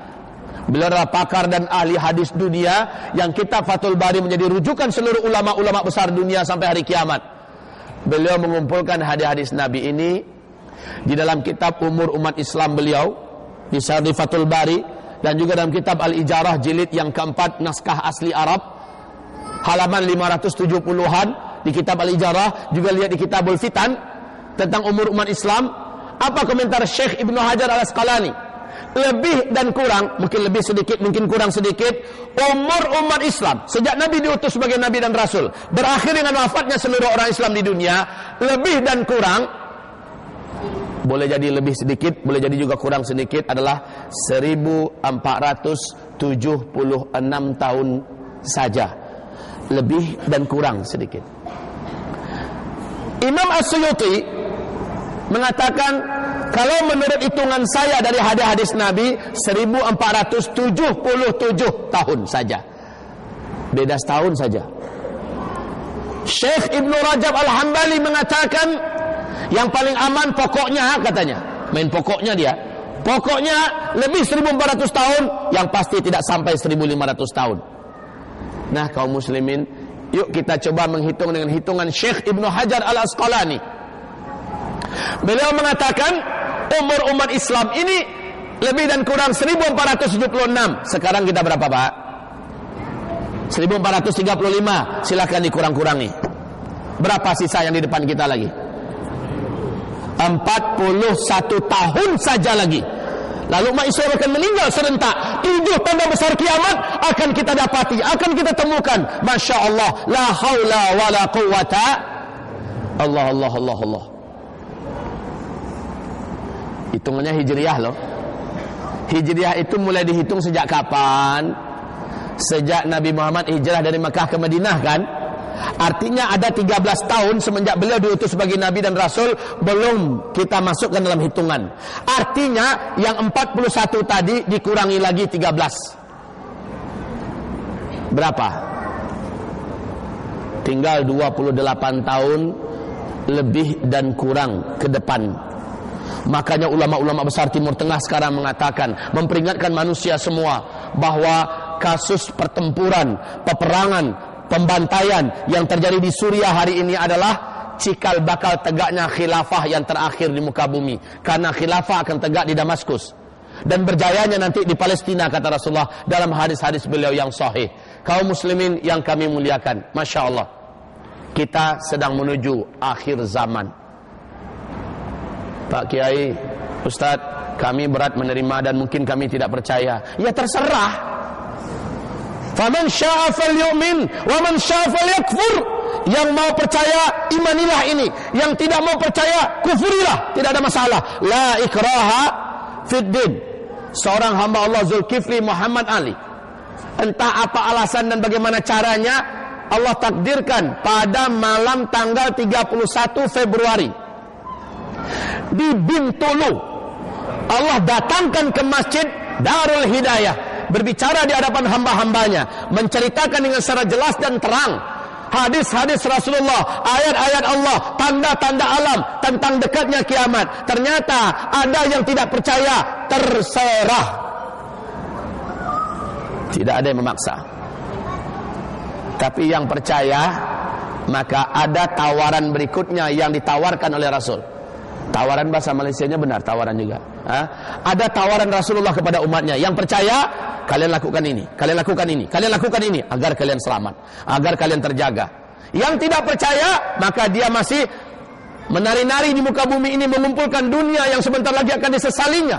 Beliau adalah pakar dan ahli hadis dunia yang kitab Fathul Bari menjadi rujukan seluruh ulama-ulama besar dunia sampai hari kiamat. Beliau mengumpulkan hadis-hadis Nabi ini di dalam kitab Umur Umat Islam beliau di Sardi Fathul Bari dan juga dalam kitab Al-Ijarah jilid yang keempat naskah asli Arab halaman 570-an di kitab Al-Ijarah juga lihat di kitabul Fitan tentang umur umat Islam apa komentar Syekh Ibnu Hajar Al-Asqalani? Lebih dan kurang, mungkin lebih sedikit, mungkin kurang sedikit, umur umat Islam sejak Nabi diutus sebagai Nabi dan Rasul berakhir dengan wafatnya seluruh orang Islam di dunia, lebih dan kurang boleh jadi lebih sedikit, boleh jadi juga kurang sedikit adalah 1476 tahun saja. Lebih dan kurang sedikit. Imam As-Suyuti mengatakan kalau menurut hitungan saya dari hadis-hadis Nabi 1477 tahun saja. Beda setahun saja. Syekh Ibn Rajab Al-Hambali mengatakan yang paling aman pokoknya katanya. Main pokoknya dia. Pokoknya lebih 1400 tahun yang pasti tidak sampai 1500 tahun. Nah kaum muslimin, yuk kita coba menghitung dengan hitungan Syekh Ibn Hajar Al-Asqalani. Beliau mengatakan umur umat Islam ini lebih dan kurang 1476. Sekarang kita berapa, Pak? 1435. Silakan dikurang-kurangi. Berapa sisa yang di depan kita lagi? 41 tahun saja lagi. Lalu Mak akan meninggal serentak. Tujuh tanda besar kiamat akan kita dapati, akan kita temukan. Masya Allah, la haula wa la quwata. Allah, Allah, Allah, Allah. Hitungannya hijriah loh. Hijriah itu mulai dihitung sejak kapan? Sejak Nabi Muhammad hijrah dari Mekah ke Madinah kan? Artinya ada 13 tahun semenjak beliau diutus sebagai Nabi dan Rasul belum kita masukkan dalam hitungan. Artinya yang 41 tadi dikurangi lagi 13. Berapa? Tinggal 28 tahun lebih dan kurang ke depan Makanya ulama-ulama besar Timur Tengah sekarang mengatakan, memperingatkan manusia semua bahwa kasus pertempuran, peperangan, pembantaian yang terjadi di Suriah hari ini adalah cikal bakal tegaknya khilafah yang terakhir di muka bumi. Karena khilafah akan tegak di Damaskus. Dan berjayanya nanti di Palestina kata Rasulullah dalam hadis-hadis beliau yang sahih. Kaum muslimin yang kami muliakan. Masya Allah. Kita sedang menuju akhir zaman. Pak Kiai, Ustadz, kami berat menerima dan mungkin kami tidak percaya. Ya terserah. Faman syaa falyu'min wa man syaa falyakfur. Yang mau percaya imanilah ini, yang tidak mau percaya kufurilah, tidak ada masalah. La ikraha fid din. Seorang hamba Allah Zulkifli Muhammad Ali. Entah apa alasan dan bagaimana caranya Allah takdirkan pada malam tanggal 31 Februari di Bintulu Allah datangkan ke masjid Darul Hidayah berbicara di hadapan hamba-hambanya menceritakan dengan secara jelas dan terang hadis-hadis Rasulullah ayat-ayat Allah tanda-tanda alam tentang dekatnya kiamat. Ternyata ada yang tidak percaya terserah. Tidak ada yang memaksa. Tapi yang percaya maka ada tawaran berikutnya yang ditawarkan oleh Rasul. Tawaran bahasa Malaysianya benar, tawaran juga. Ha? Ada tawaran Rasulullah kepada umatnya yang percaya, kalian lakukan ini, kalian lakukan ini, kalian lakukan ini agar kalian selamat, agar kalian terjaga. Yang tidak percaya, maka dia masih menari-nari di muka bumi ini mengumpulkan dunia yang sebentar lagi akan disesalinya.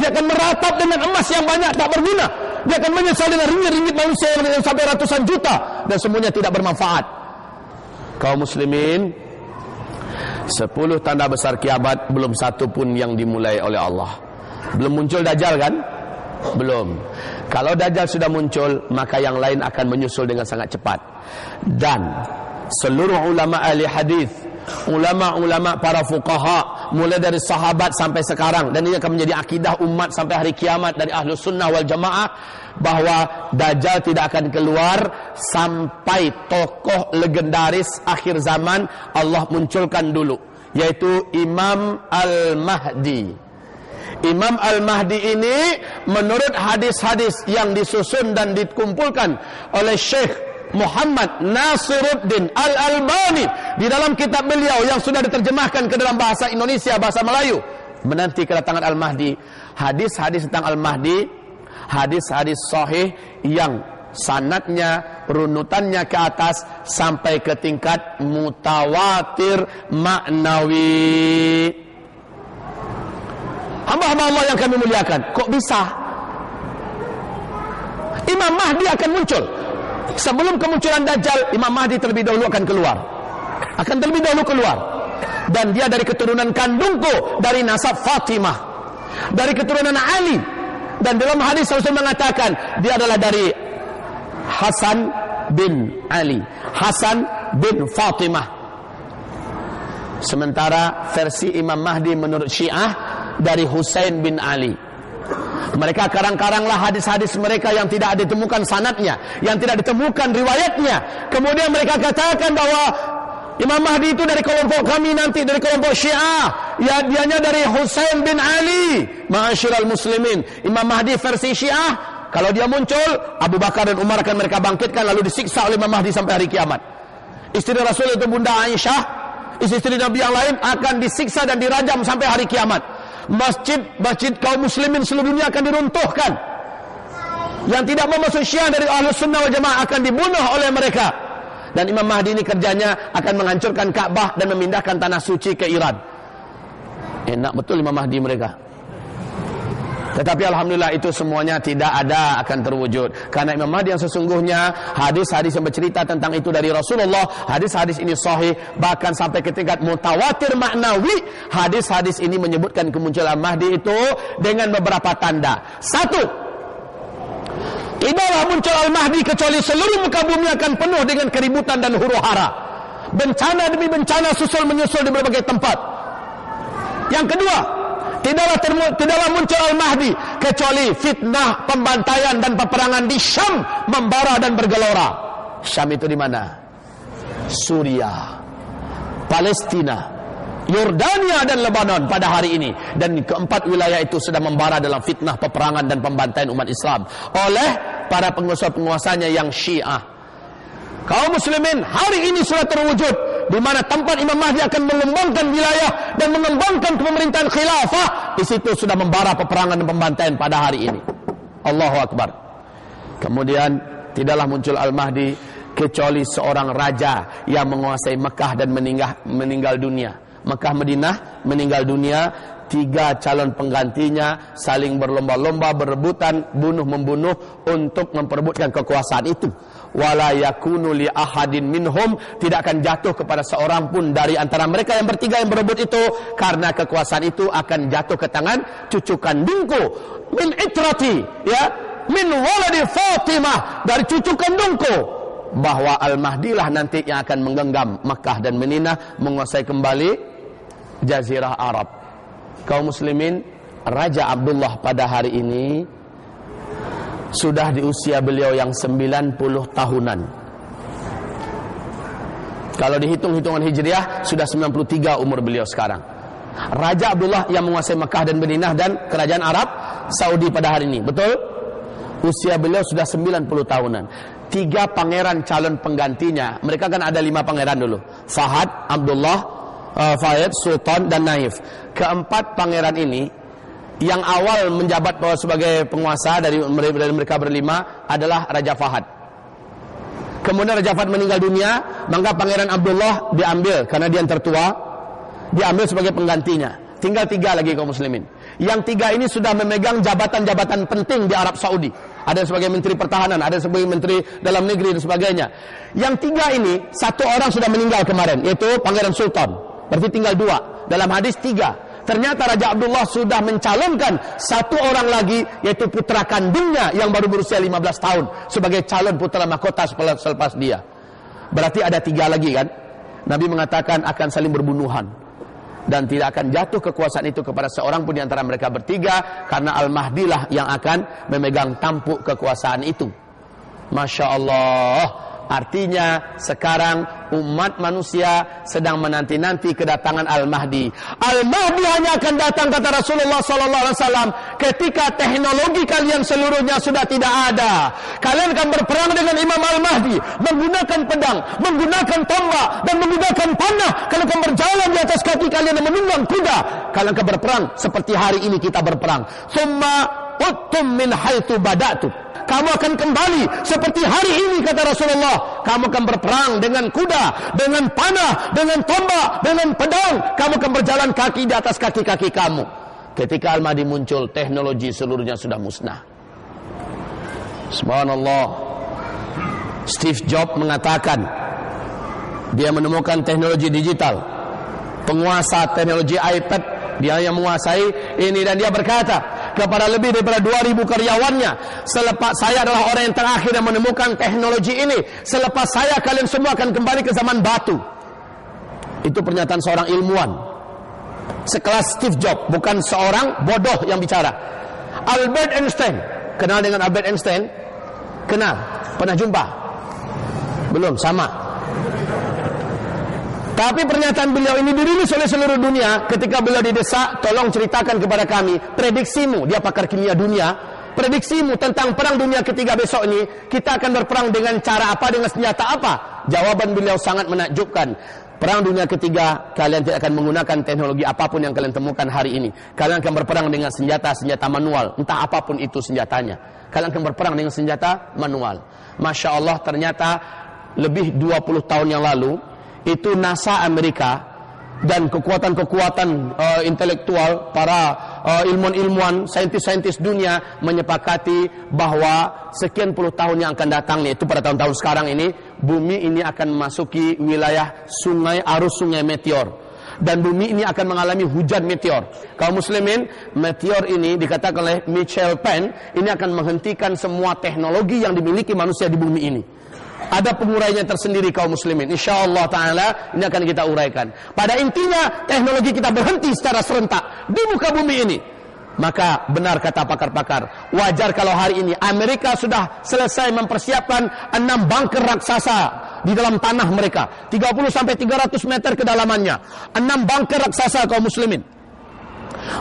Dia akan meratap dengan emas yang banyak tak berguna. Dia akan menyesal dengan ringgit-ringgit manusia yang sampai ratusan juta dan semuanya tidak bermanfaat. Kaum muslimin, Sepuluh tanda besar kiamat belum satu pun yang dimulai oleh Allah. Belum muncul Dajjal kan? Belum. Kalau Dajjal sudah muncul, maka yang lain akan menyusul dengan sangat cepat. Dan seluruh ulama ahli hadis, ulama-ulama para fuqaha, mulai dari sahabat sampai sekarang dan ini akan menjadi akidah umat sampai hari kiamat dari ahlu sunnah wal jamaah bahwa Dajjal tidak akan keluar sampai tokoh legendaris akhir zaman Allah munculkan dulu yaitu Imam Al-Mahdi. Imam Al-Mahdi ini menurut hadis-hadis yang disusun dan dikumpulkan oleh Syekh Muhammad Nasiruddin Al-Albani. Di dalam kitab beliau yang sudah diterjemahkan ke dalam bahasa Indonesia, bahasa Melayu. Menanti kedatangan Al-Mahdi. Hadis-hadis tentang Al-Mahdi hadis-hadis sahih yang sanatnya runutannya ke atas sampai ke tingkat mutawatir maknawi. Hamba-hamba Allah yang kami muliakan kok bisa? Imam Mahdi akan muncul sebelum kemunculan Dajjal Imam Mahdi terlebih dahulu akan keluar. Akan terlebih dahulu keluar. Dan dia dari keturunan kandungku dari nasab Fatimah. Dari keturunan Ali. Dan dalam hadis Rasul mengatakan dia adalah dari Hasan bin Ali. Hasan bin Fatimah. Sementara versi Imam Mahdi menurut Syiah dari Husain bin Ali mereka karang-karanglah hadis-hadis mereka yang tidak ditemukan sanatnya, yang tidak ditemukan riwayatnya. Kemudian mereka katakan bahwa Imam Mahdi itu dari kelompok kami nanti dari kelompok Syiah. Ya dianya dari Husain bin Ali. Ma'asyiral muslimin. Imam Mahdi versi Syiah kalau dia muncul, Abu Bakar dan Umar akan mereka bangkitkan lalu disiksa oleh Imam Mahdi sampai hari kiamat. Istri Rasul itu Bunda Aisyah, istri-istri Nabi yang lain akan disiksa dan dirajam sampai hari kiamat masjid-masjid kaum muslimin seluruh dunia akan diruntuhkan. Yang tidak mau masuk syiah dari ahlu sunnah wal jamaah akan dibunuh oleh mereka. Dan Imam Mahdi ini kerjanya akan menghancurkan Ka'bah dan memindahkan tanah suci ke Iran. Enak betul Imam Mahdi mereka. Tetapi Alhamdulillah itu semuanya tidak ada akan terwujud. Karena Imam Mahdi yang sesungguhnya hadis-hadis yang bercerita tentang itu dari Rasulullah. Hadis-hadis ini sahih. Bahkan sampai ke tingkat mutawatir maknawi. Hadis-hadis ini menyebutkan kemunculan Mahdi itu dengan beberapa tanda. Satu. Tidaklah muncul Al-Mahdi kecuali seluruh muka bumi akan penuh dengan keributan dan huru hara. Bencana demi bencana susul menyusul di berbagai tempat. Yang kedua, tidaklah termu, tidaklah muncul Al-Mahdi kecuali fitnah, pembantaian dan peperangan di Syam membara dan bergelora. Syam itu di mana? Suria, Palestina, Yordania dan Lebanon pada hari ini dan keempat wilayah itu sedang membara dalam fitnah, peperangan dan pembantaian umat Islam oleh para penguasa-penguasanya yang Syiah. Kaum muslimin hari ini sudah terwujud di mana tempat Imam Mahdi akan mengembangkan wilayah dan mengembangkan pemerintahan khilafah, di situ sudah membara peperangan dan pembantaian pada hari ini. Allahu Akbar. Kemudian tidaklah muncul Al-Mahdi kecuali seorang raja yang menguasai Mekah dan meninggal, meninggal dunia. Mekah Madinah meninggal dunia, tiga calon penggantinya saling berlomba-lomba berebutan bunuh membunuh untuk memperebutkan kekuasaan itu wala yakunu li ahadin minhum. Tidak akan jatuh kepada seorang pun dari antara mereka yang bertiga yang berebut itu. Karena kekuasaan itu akan jatuh ke tangan cucu kandungku min itrati ya. Min waladi Fatimah dari cucu kandungku bahwa Al-Mahdi lah nanti yang akan menggenggam Mekah dan Madinah menguasai kembali jazirah Arab. Kaum muslimin Raja Abdullah pada hari ini sudah di usia beliau yang 90 tahunan. Kalau dihitung hitungan hijriah sudah 93 umur beliau sekarang. Raja Abdullah yang menguasai Mekah dan Madinah dan kerajaan Arab Saudi pada hari ini. Betul? Usia beliau sudah 90 tahunan. Tiga pangeran calon penggantinya. Mereka kan ada lima pangeran dulu. Fahad, Abdullah, uh, Fayed, Sultan dan Naif. Keempat pangeran ini yang awal menjabat sebagai penguasa dari mereka berlima adalah Raja Fahad. Kemudian Raja Fahad meninggal dunia, maka Pangeran Abdullah diambil karena dia yang tertua, diambil sebagai penggantinya. Tinggal tiga lagi kaum muslimin. Yang tiga ini sudah memegang jabatan-jabatan penting di Arab Saudi. Ada sebagai menteri pertahanan, ada sebagai menteri dalam negeri dan sebagainya. Yang tiga ini, satu orang sudah meninggal kemarin, yaitu Pangeran Sultan. Berarti tinggal dua. Dalam hadis tiga. Ternyata Raja Abdullah sudah mencalonkan satu orang lagi yaitu putra kandungnya yang baru berusia 15 tahun sebagai calon putra mahkota selepas dia. Berarti ada tiga lagi kan? Nabi mengatakan akan saling berbunuhan dan tidak akan jatuh kekuasaan itu kepada seorang pun di antara mereka bertiga karena Al-Mahdi lah yang akan memegang tampuk kekuasaan itu. Masya Allah. Artinya sekarang umat manusia sedang menanti-nanti kedatangan Al-Mahdi. Al-Mahdi hanya akan datang kata Rasulullah sallallahu alaihi wasallam ketika teknologi kalian seluruhnya sudah tidak ada. Kalian akan berperang dengan Imam Al-Mahdi menggunakan pedang, menggunakan tombak dan menggunakan panah. Kalian akan berjalan di atas kaki kalian dan menunggang kuda. Kalian akan berperang seperti hari ini kita berperang. Summa uttum min haitsu bada'tum kamu akan kembali seperti hari ini kata Rasulullah. Kamu akan berperang dengan kuda dengan panah dengan tombak dengan pedang. Kamu akan berjalan kaki di atas kaki-kaki kamu. Ketika Al-Mahdi muncul teknologi seluruhnya sudah musnah. Subhanallah. Steve Jobs mengatakan dia menemukan teknologi digital. Penguasa teknologi iPad dia yang menguasai ini dan dia berkata kepada lebih daripada 2000 karyawannya. Selepas saya adalah orang yang terakhir yang menemukan teknologi ini selepas saya kalian semua akan kembali ke zaman batu. Itu pernyataan seorang ilmuwan. Sekelas Steve Jobs bukan seorang bodoh yang bicara. Albert Einstein. Kenal dengan Albert Einstein? Kenal? Pernah jumpa? Belum sama tapi pernyataan beliau ini dirilis oleh seluruh dunia ketika beliau didesak, tolong ceritakan kepada kami prediksimu, dia pakar kimia dunia, prediksimu tentang perang dunia ketiga besok ini, kita akan berperang dengan cara apa, dengan senjata apa? Jawaban beliau sangat menakjubkan. Perang dunia ketiga, kalian tidak akan menggunakan teknologi apa pun yang kalian temukan hari ini. Kalian akan berperang dengan senjata-senjata manual, entah apa pun itu senjatanya. Kalian akan berperang dengan senjata manual. Masya Allah ternyata lebih 20 tahun yang lalu, itu NASA Amerika dan kekuatan-kekuatan uh, intelektual para uh, ilmuwan-ilmuwan, saintis-saintis dunia menyepakati bahwa sekian puluh tahun yang akan datang nih, itu pada tahun-tahun sekarang ini, bumi ini akan memasuki wilayah sungai arus sungai meteor dan bumi ini akan mengalami hujan meteor. Kaum muslimin, meteor ini dikatakan oleh Michel Penn ini akan menghentikan semua teknologi yang dimiliki manusia di bumi ini. Ada pengurainya tersendiri kaum muslimin. Insya Allah Ta'ala ini akan kita uraikan. Pada intinya teknologi kita berhenti secara serentak di muka bumi ini. Maka benar kata pakar-pakar. Wajar kalau hari ini Amerika sudah selesai mempersiapkan enam bunker raksasa di dalam tanah mereka. 30 sampai 300 meter kedalamannya. Enam bunker raksasa kaum muslimin.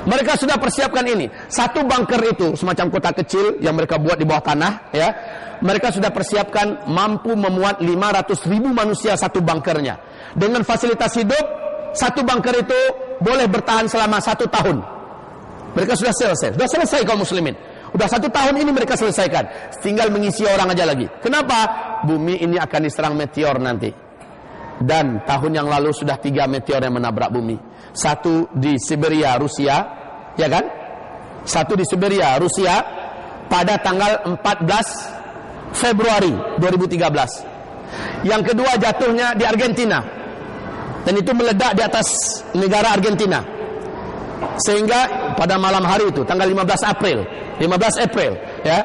Mereka sudah persiapkan ini. Satu bunker itu semacam kota kecil yang mereka buat di bawah tanah, ya mereka sudah persiapkan mampu memuat 500 ribu manusia satu bunkernya. Dengan fasilitas hidup, satu bunker itu boleh bertahan selama satu tahun. Mereka sudah selesai, sudah selesai kaum muslimin. Sudah satu tahun ini mereka selesaikan. Tinggal mengisi orang aja lagi. Kenapa? Bumi ini akan diserang meteor nanti. Dan tahun yang lalu sudah tiga meteor yang menabrak bumi. Satu di Siberia, Rusia. Ya kan? Satu di Siberia, Rusia. Pada tanggal 14 Februari 2013. Yang kedua jatuhnya di Argentina. Dan itu meledak di atas negara Argentina. Sehingga pada malam hari itu tanggal 15 April, 15 April ya.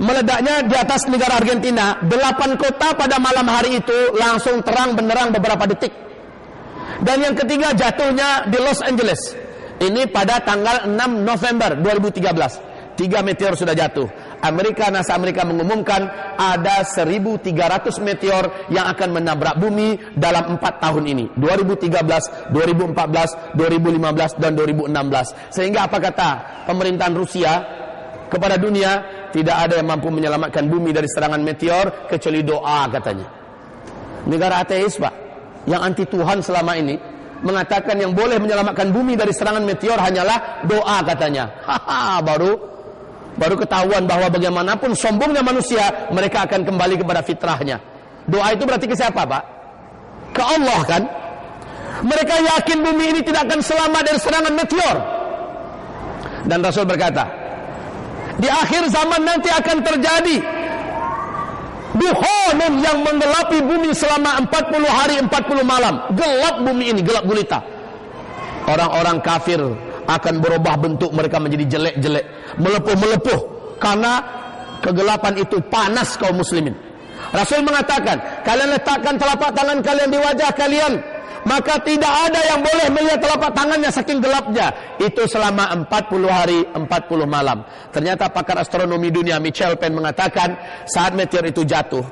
Meledaknya di atas negara Argentina, delapan kota pada malam hari itu langsung terang benderang beberapa detik. Dan yang ketiga jatuhnya di Los Angeles. Ini pada tanggal 6 November 2013. Tiga meteor sudah jatuh. Amerika NASA Amerika mengumumkan ada 1300 meteor yang akan menabrak bumi dalam 4 tahun ini 2013, 2014, 2015 dan 2016 sehingga apa kata pemerintahan Rusia kepada dunia tidak ada yang mampu menyelamatkan bumi dari serangan meteor kecuali doa katanya negara ateis pak yang anti Tuhan selama ini mengatakan yang boleh menyelamatkan bumi dari serangan meteor hanyalah doa katanya haha baru baru ketahuan bahwa bagaimanapun sombongnya manusia, mereka akan kembali kepada fitrahnya. Doa itu berarti ke siapa, Pak? Ke Allah kan? Mereka yakin bumi ini tidak akan selamat dari serangan meteor. Dan Rasul berkata, di akhir zaman nanti akan terjadi duhonun yang menggelapi bumi selama 40 hari 40 malam. Gelap bumi ini, gelap gulita. Orang-orang kafir akan berubah bentuk mereka menjadi jelek-jelek, melepuh-melepuh karena kegelapan itu panas kaum muslimin. Rasul mengatakan, kalian letakkan telapak tangan kalian di wajah kalian, maka tidak ada yang boleh melihat telapak tangannya saking gelapnya. Itu selama 40 hari, 40 malam. Ternyata pakar astronomi dunia Michel Penn mengatakan, saat meteor itu jatuh,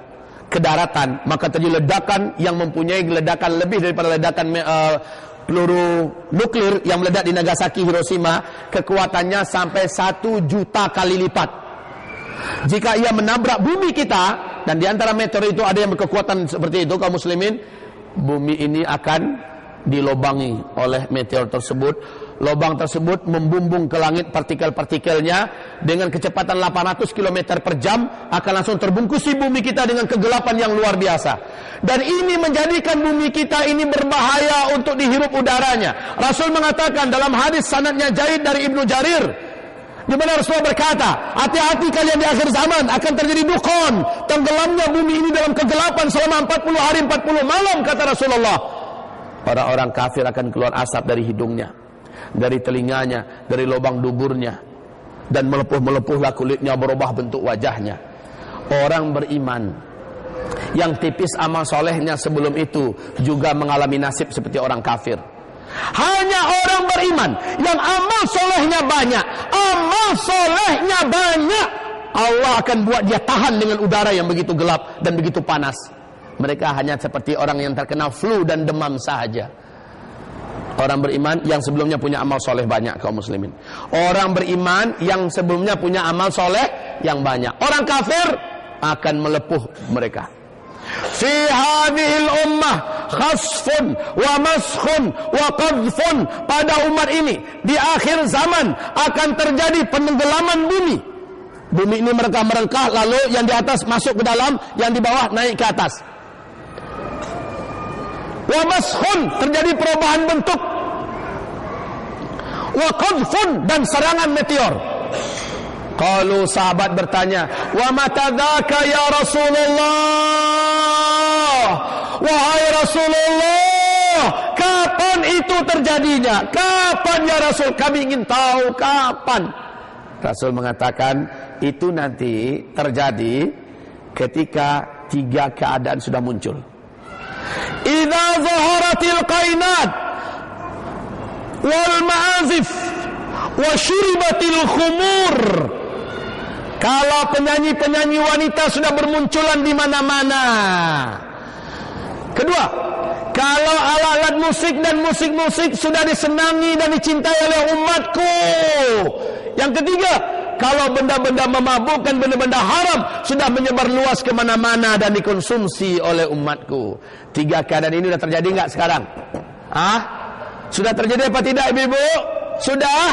ke daratan, maka terjadi ledakan yang mempunyai ledakan lebih daripada ledakan uh, peluru nuklir yang meledak di Nagasaki Hiroshima kekuatannya sampai satu juta kali lipat jika ia menabrak bumi kita dan di antara meteor itu ada yang berkekuatan seperti itu kaum muslimin bumi ini akan dilobangi oleh meteor tersebut. Lubang tersebut membumbung ke langit partikel-partikelnya. Dengan kecepatan 800 km per jam akan langsung terbungkusi bumi kita dengan kegelapan yang luar biasa. Dan ini menjadikan bumi kita ini berbahaya untuk dihirup udaranya. Rasul mengatakan dalam hadis sanadnya Jaid dari Ibnu Jarir di mana Rasulullah berkata, hati-hati kalian di akhir zaman akan terjadi dukun, tenggelamnya bumi ini dalam kegelapan selama 40 hari 40 malam kata Rasulullah. Orang-orang kafir akan keluar asap dari hidungnya dari telinganya, dari lubang duburnya dan melepuh-melepuhlah kulitnya berubah bentuk wajahnya. Orang beriman yang tipis amal solehnya sebelum itu juga mengalami nasib seperti orang kafir. Hanya orang beriman yang amal solehnya banyak, amal solehnya banyak, Allah akan buat dia tahan dengan udara yang begitu gelap dan begitu panas. Mereka hanya seperti orang yang terkena flu dan demam sahaja. Orang beriman yang sebelumnya punya amal soleh banyak kaum muslimin. Orang beriman yang sebelumnya punya amal soleh yang banyak. Orang kafir akan melepuh mereka. Fi hadhil ummah khasfun wa maskhun wa qadfun pada umat ini di akhir zaman akan terjadi penenggelaman bumi. Bumi ini merengkah-merengkah lalu yang di atas masuk ke dalam, yang di bawah naik ke atas. Wa mashun terjadi perubahan bentuk. Wa qadfun dan serangan meteor kalau sahabat bertanya wa matadzaka ya Rasulullah? Wahai Rasulullah kapan itu terjadinya? Kapan ya Rasul? Kami ingin tahu kapan. Rasul mengatakan itu nanti terjadi ketika tiga keadaan sudah muncul. Idza zaharatil qainat wal ma'azif wa syuribatil khumur kalau penyanyi-penyanyi wanita sudah bermunculan di mana-mana kedua kalau alat-alat musik dan musik-musik sudah disenangi dan dicintai oleh umatku yang ketiga kalau benda-benda memabukkan, benda-benda haram sudah menyebar luas ke mana-mana dan dikonsumsi oleh umatku. Tiga keadaan ini sudah terjadi enggak sekarang? Ah? Sudah terjadi apa tidak ibu-ibu? Sudah?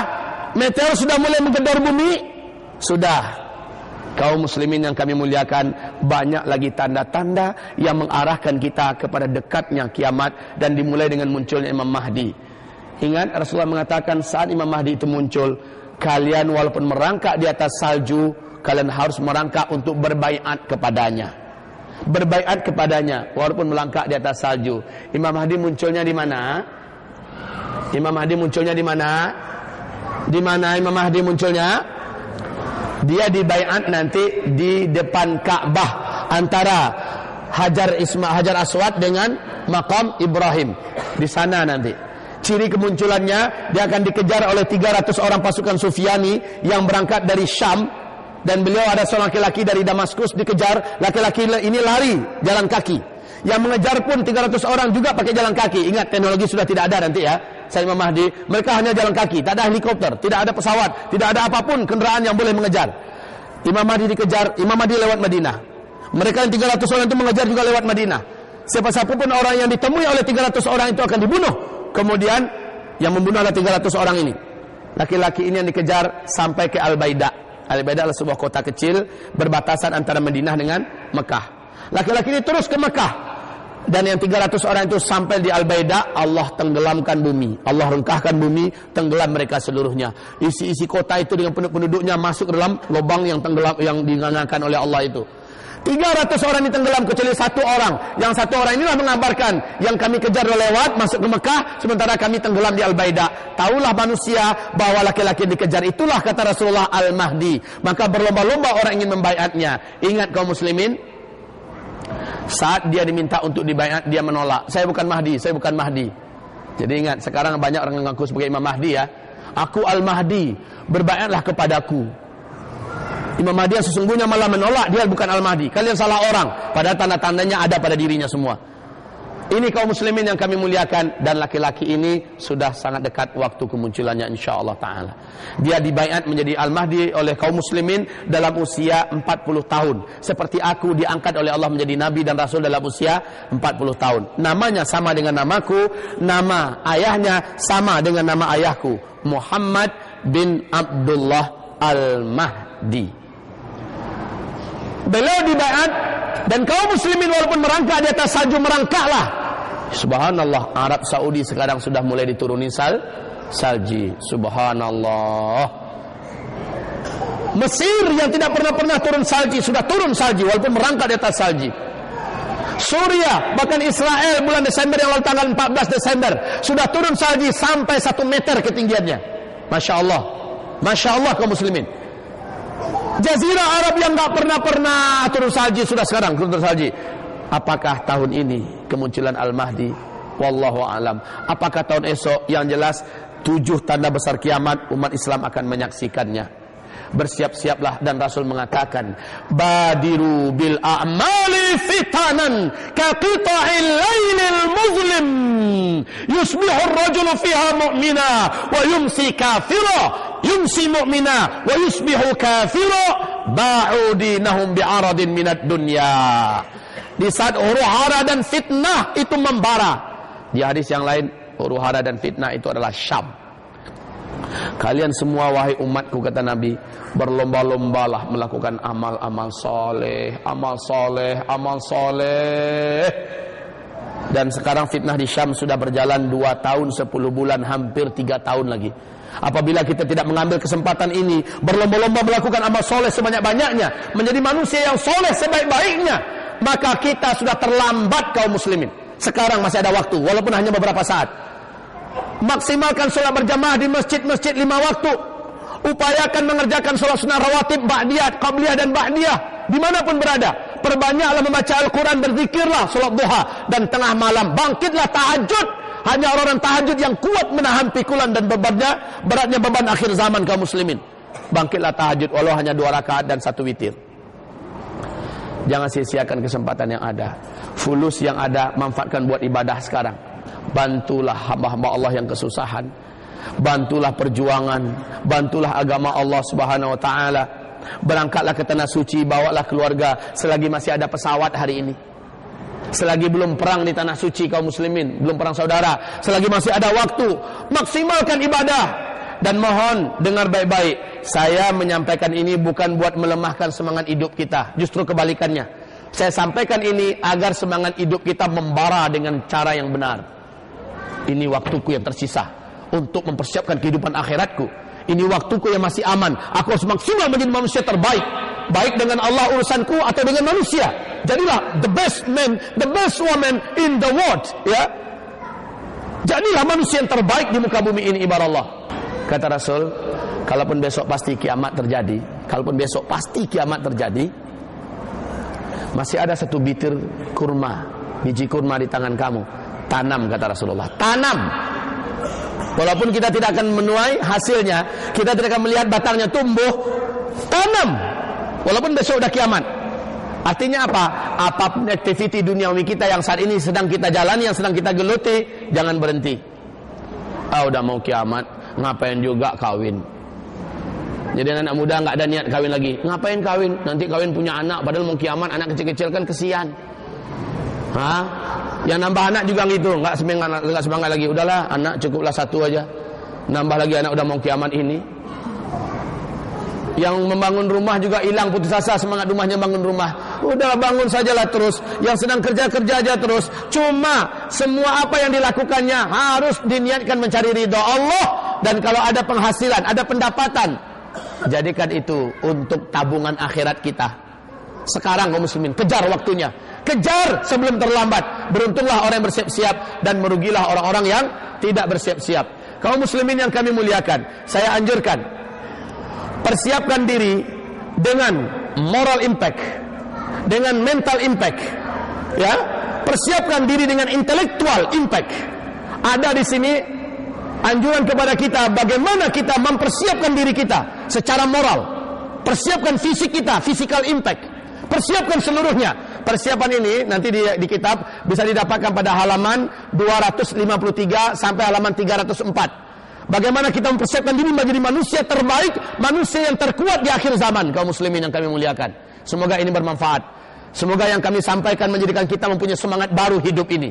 Meteor sudah mulai menggedor bumi? Sudah. Kaum muslimin yang kami muliakan Banyak lagi tanda-tanda Yang mengarahkan kita kepada dekatnya kiamat Dan dimulai dengan munculnya Imam Mahdi. Ingat Rasulullah mengatakan Saat Imam Mahdi itu muncul kalian walaupun merangkak di atas salju kalian harus merangkak untuk berbaiat kepadanya. Berbaiat kepadanya walaupun melangkah di atas salju. Imam Mahdi munculnya di mana? Imam Mahdi munculnya di mana? Di mana Imam Mahdi munculnya dia dibaiat nanti di depan Ka'bah antara Hajar Isma Hajar Aswad dengan makam Ibrahim. Di sana nanti. Ciri kemunculannya dia akan dikejar oleh 300 orang pasukan Sufyani yang berangkat dari Syam. Dan beliau ada seorang laki-laki dari Damaskus dikejar. Laki-laki ini lari jalan kaki yang mengejar pun 300 orang juga pakai jalan kaki ingat teknologi sudah tidak ada nanti ya saya Imam Mahdi mereka hanya jalan kaki tak ada helikopter tidak ada pesawat tidak ada apa pun kendaraan yang boleh mengejar Imam Mahdi dikejar Imam Mahdi lewat Madinah mereka yang 300 orang itu mengejar juga lewat Madinah siapa-siapa pun orang yang ditemui oleh 300 orang itu akan dibunuh Kemudian yang membunuh adalah 300 orang ini. Laki-laki ini yang dikejar sampai ke Al-Baida. Al-Baida adalah sebuah kota kecil berbatasan antara Madinah dengan Mekah. Laki-laki ini terus ke Mekah. Dan yang 300 orang itu sampai di Al-Baida, Allah tenggelamkan bumi. Allah rengkahkan bumi, tenggelam mereka seluruhnya. Isi-isi kota itu dengan penduduk-penduduknya masuk dalam lubang yang tenggelam yang dinyalakan oleh Allah itu. 300 orang ditenggelam kecuali satu orang. Yang satu orang inilah mengabarkan yang kami kejar lewat masuk ke Mekah sementara kami tenggelam di Al-Baida. Taulah manusia bahwa laki-laki dikejar itulah kata Rasulullah Al-Mahdi. Maka berlomba-lomba orang ingin membaiatnya. Ingat kaum muslimin saat dia diminta untuk dibaiat dia menolak. Saya bukan Mahdi, saya bukan Mahdi. Jadi ingat sekarang banyak orang mengaku sebagai Imam Mahdi ya. Aku Al-Mahdi, berbaiatlah kepadaku. Imam Mahdi yang sesungguhnya malah menolak dia bukan Al-Mahdi. Kalian salah orang. Padahal tanda-tandanya ada pada dirinya semua. Ini kaum muslimin yang kami muliakan dan laki-laki ini sudah sangat dekat waktu kemunculannya insyaallah taala. Dia dibaiat menjadi al-mahdi oleh kaum muslimin dalam usia 40 tahun. Seperti aku diangkat oleh Allah menjadi nabi dan rasul dalam usia 40 tahun. Namanya sama dengan namaku, nama ayahnya sama dengan nama ayahku, Muhammad bin Abdullah Al-Mahdi. Beliau dibaiat dan kaum muslimin walaupun merangkak di atas salju merangkaklah. Subhanallah, Arab Saudi sekarang sudah mulai dituruni sal salji. Subhanallah. Mesir yang tidak pernah-pernah turun salji sudah turun salji walaupun merangkak di atas salji. Suria bahkan Israel bulan Desember yang lalu tanggal 14 Desember sudah turun salji sampai 1 meter ketinggiannya. Masya Allah, Masya Allah kaum muslimin. Jazirah Arab yang nggak pernah-pernah turun salji sudah sekarang turun salji. Apakah tahun ini kemunculan Al-Mahdi? Wallahu alam. Apakah tahun esok yang jelas tujuh tanda besar kiamat umat Islam akan menyaksikannya. Bersiap-siaplah dan Rasul mengatakan Badiru bil a'mali fitanan Ka qita'il laylil muzlim. Yusbihu rajulu fiha mu'mina Wa yumsi kafira Yumsi mu'mina Wa yusbihu kafira. Ba'u dinahum bi'aradin minat dunya. Di saat huru hara dan fitnah itu membara. Di hadis yang lain Huru hara dan fitnah itu adalah Syam Kalian semua wahai umatku kata Nabi Berlomba-lombalah melakukan amal-amal soleh Amal soleh, amal soleh. Dan sekarang fitnah di Syam sudah berjalan 2 tahun 10 bulan Hampir 3 tahun lagi. Apabila kita tidak mengambil kesempatan ini Berlomba-lomba melakukan amal soleh sebanyak-banyaknya Menjadi manusia yang soleh sebaik-baiknya Maka kita sudah terlambat kaum muslimin. Sekarang masih ada waktu Walaupun hanya beberapa saat maksimalkan sholat berjamaah di masjid-masjid lima waktu. Upayakan mengerjakan sholat sunnah rawatib ba'diyah, qabliyah dan ba'diyah. Di mana pun berada. Perbanyaklah membaca Al-Quran berzikirlah sholat duha. Dan tengah malam bangkitlah tahajud. Hanya orang-orang tahajud yang kuat menahan pikulan dan bebannya. Beratnya beban akhir zaman kaum muslimin. Bangkitlah tahajud walau hanya dua rakaat dan satu witir. Jangan sia-siakan kesempatan yang ada. Fulus yang ada manfaatkan buat ibadah sekarang bantulah hamba-hamba Allah yang kesusahan. Bantulah perjuangan. Bantulah agama Allah Subhanahu wa taala. Berangkatlah ke tanah suci bawalah keluarga selagi masih ada pesawat hari ini. Selagi belum perang di tanah suci kaum muslimin belum perang saudara selagi masih ada waktu maksimalkan ibadah. Dan mohon dengar baik-baik saya menyampaikan ini bukan buat melemahkan semangat hidup kita justru kebalikannya. Saya sampaikan ini agar semangat hidup kita membara dengan cara yang benar ini waktuku yang tersisa untuk mempersiapkan kehidupan akhiratku. Ini waktuku yang masih aman. Aku harus maksimal menjadi manusia terbaik. Baik dengan Allah urusanku atau dengan manusia. Jadilah the best man, the best woman in the world. Ya. Jadilah manusia yang terbaik di muka bumi ini ibarat Allah. Kata Rasul, kalaupun besok pasti kiamat terjadi, kalaupun besok pasti kiamat terjadi, masih ada satu bitir kurma, biji kurma di tangan kamu Tanam kata Rasulullah. Tanam. Walaupun kita tidak akan menuai hasilnya, kita tidak akan melihat batangnya tumbuh. Tanam. Walaupun besok udah kiamat. Artinya apa? Apa pun aktiviti duniawi kita yang saat ini sedang kita jalani, yang sedang kita geluti, jangan berhenti. Ah udah mau kiamat, ngapain juga kawin? Jadi anak muda nggak ada niat kawin lagi. Ngapain kawin? Nanti kawin punya anak, padahal mau kiamat anak kecil-kecil kan kesian. Hah? Yang nambah anak juga gitu, nggak semangat nggak semangat lagi. Udahlah, anak cukuplah satu aja. Nambah lagi anak udah mau kiamat ini. Yang membangun rumah juga hilang putus asa semangat rumahnya bangun rumah. Udah bangun sajalah terus. Yang sedang kerja-kerja aja terus. Cuma semua apa yang dilakukannya harus diniatkan mencari ridho Allah dan kalau ada penghasilan, ada pendapatan, jadikan itu untuk tabungan akhirat kita. Sekarang kaum muslimin kejar waktunya. Kejar sebelum terlambat. Beruntunglah orang yang bersiap-siap dan merugilah orang-orang yang tidak bersiap-siap. Kaum muslimin yang kami muliakan, saya anjurkan persiapkan diri dengan moral impact, dengan mental impact. Ya, persiapkan diri dengan intellectual impact. Ada di sini anjuran kepada kita bagaimana kita mempersiapkan diri kita secara moral. Persiapkan fisik kita, physical impact. Persiapkan seluruhnya. Persiapan ini nanti di, di kitab bisa didapatkan pada halaman 253 sampai halaman 304. Bagaimana kita mempersiapkan diri menjadi manusia terbaik, manusia yang terkuat di akhir zaman, kaum muslimin yang kami muliakan. Semoga ini bermanfaat. Semoga yang kami sampaikan menjadikan kita mempunyai semangat baru hidup ini.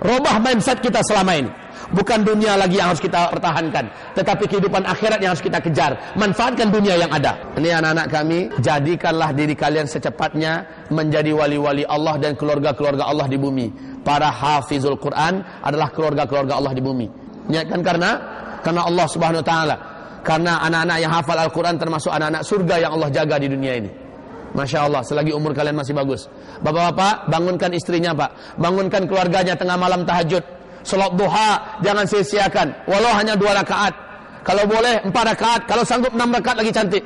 Robah mindset kita selama ini. Bukan dunia lagi yang harus kita pertahankan, tetapi kehidupan akhirat yang harus kita kejar. Manfaatkan dunia yang ada. Ini anak-anak kami, jadikanlah diri kalian secepatnya menjadi wali-wali Allah dan keluarga-keluarga Allah di bumi. Para hafizul Quran adalah keluarga-keluarga Allah di bumi. Niatkan karena karena Allah Subhanahu wa taala. Karena anak-anak yang hafal Al-Quran termasuk anak-anak surga yang Allah jaga di dunia ini. Masya Allah, selagi umur kalian masih bagus. Bapak-bapak, bangunkan istrinya pak. Bangunkan keluarganya tengah malam tahajud. Salat duha, jangan sia-siakan. Walau hanya dua rakaat. Kalau boleh, empat rakaat. Kalau sanggup enam rakaat lagi cantik.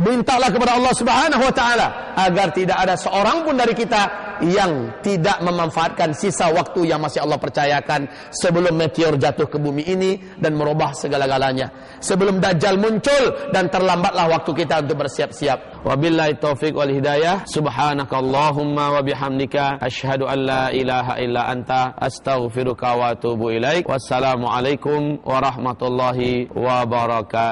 Mintalah kepada Allah Subhanahu wa taala agar tidak ada seorang pun dari kita yang tidak memanfaatkan sisa waktu yang masih Allah percayakan sebelum meteor jatuh ke bumi ini dan merubah segala-galanya. Sebelum dajjal muncul dan terlambatlah waktu kita untuk bersiap-siap. Wabillahi taufik wal hidayah. Subhanakallahumma wa bihamdika asyhadu an la ilaha illa anta astaghfiruka wa atubu ilaik. Wassalamualaikum warahmatullahi wabarakatuh.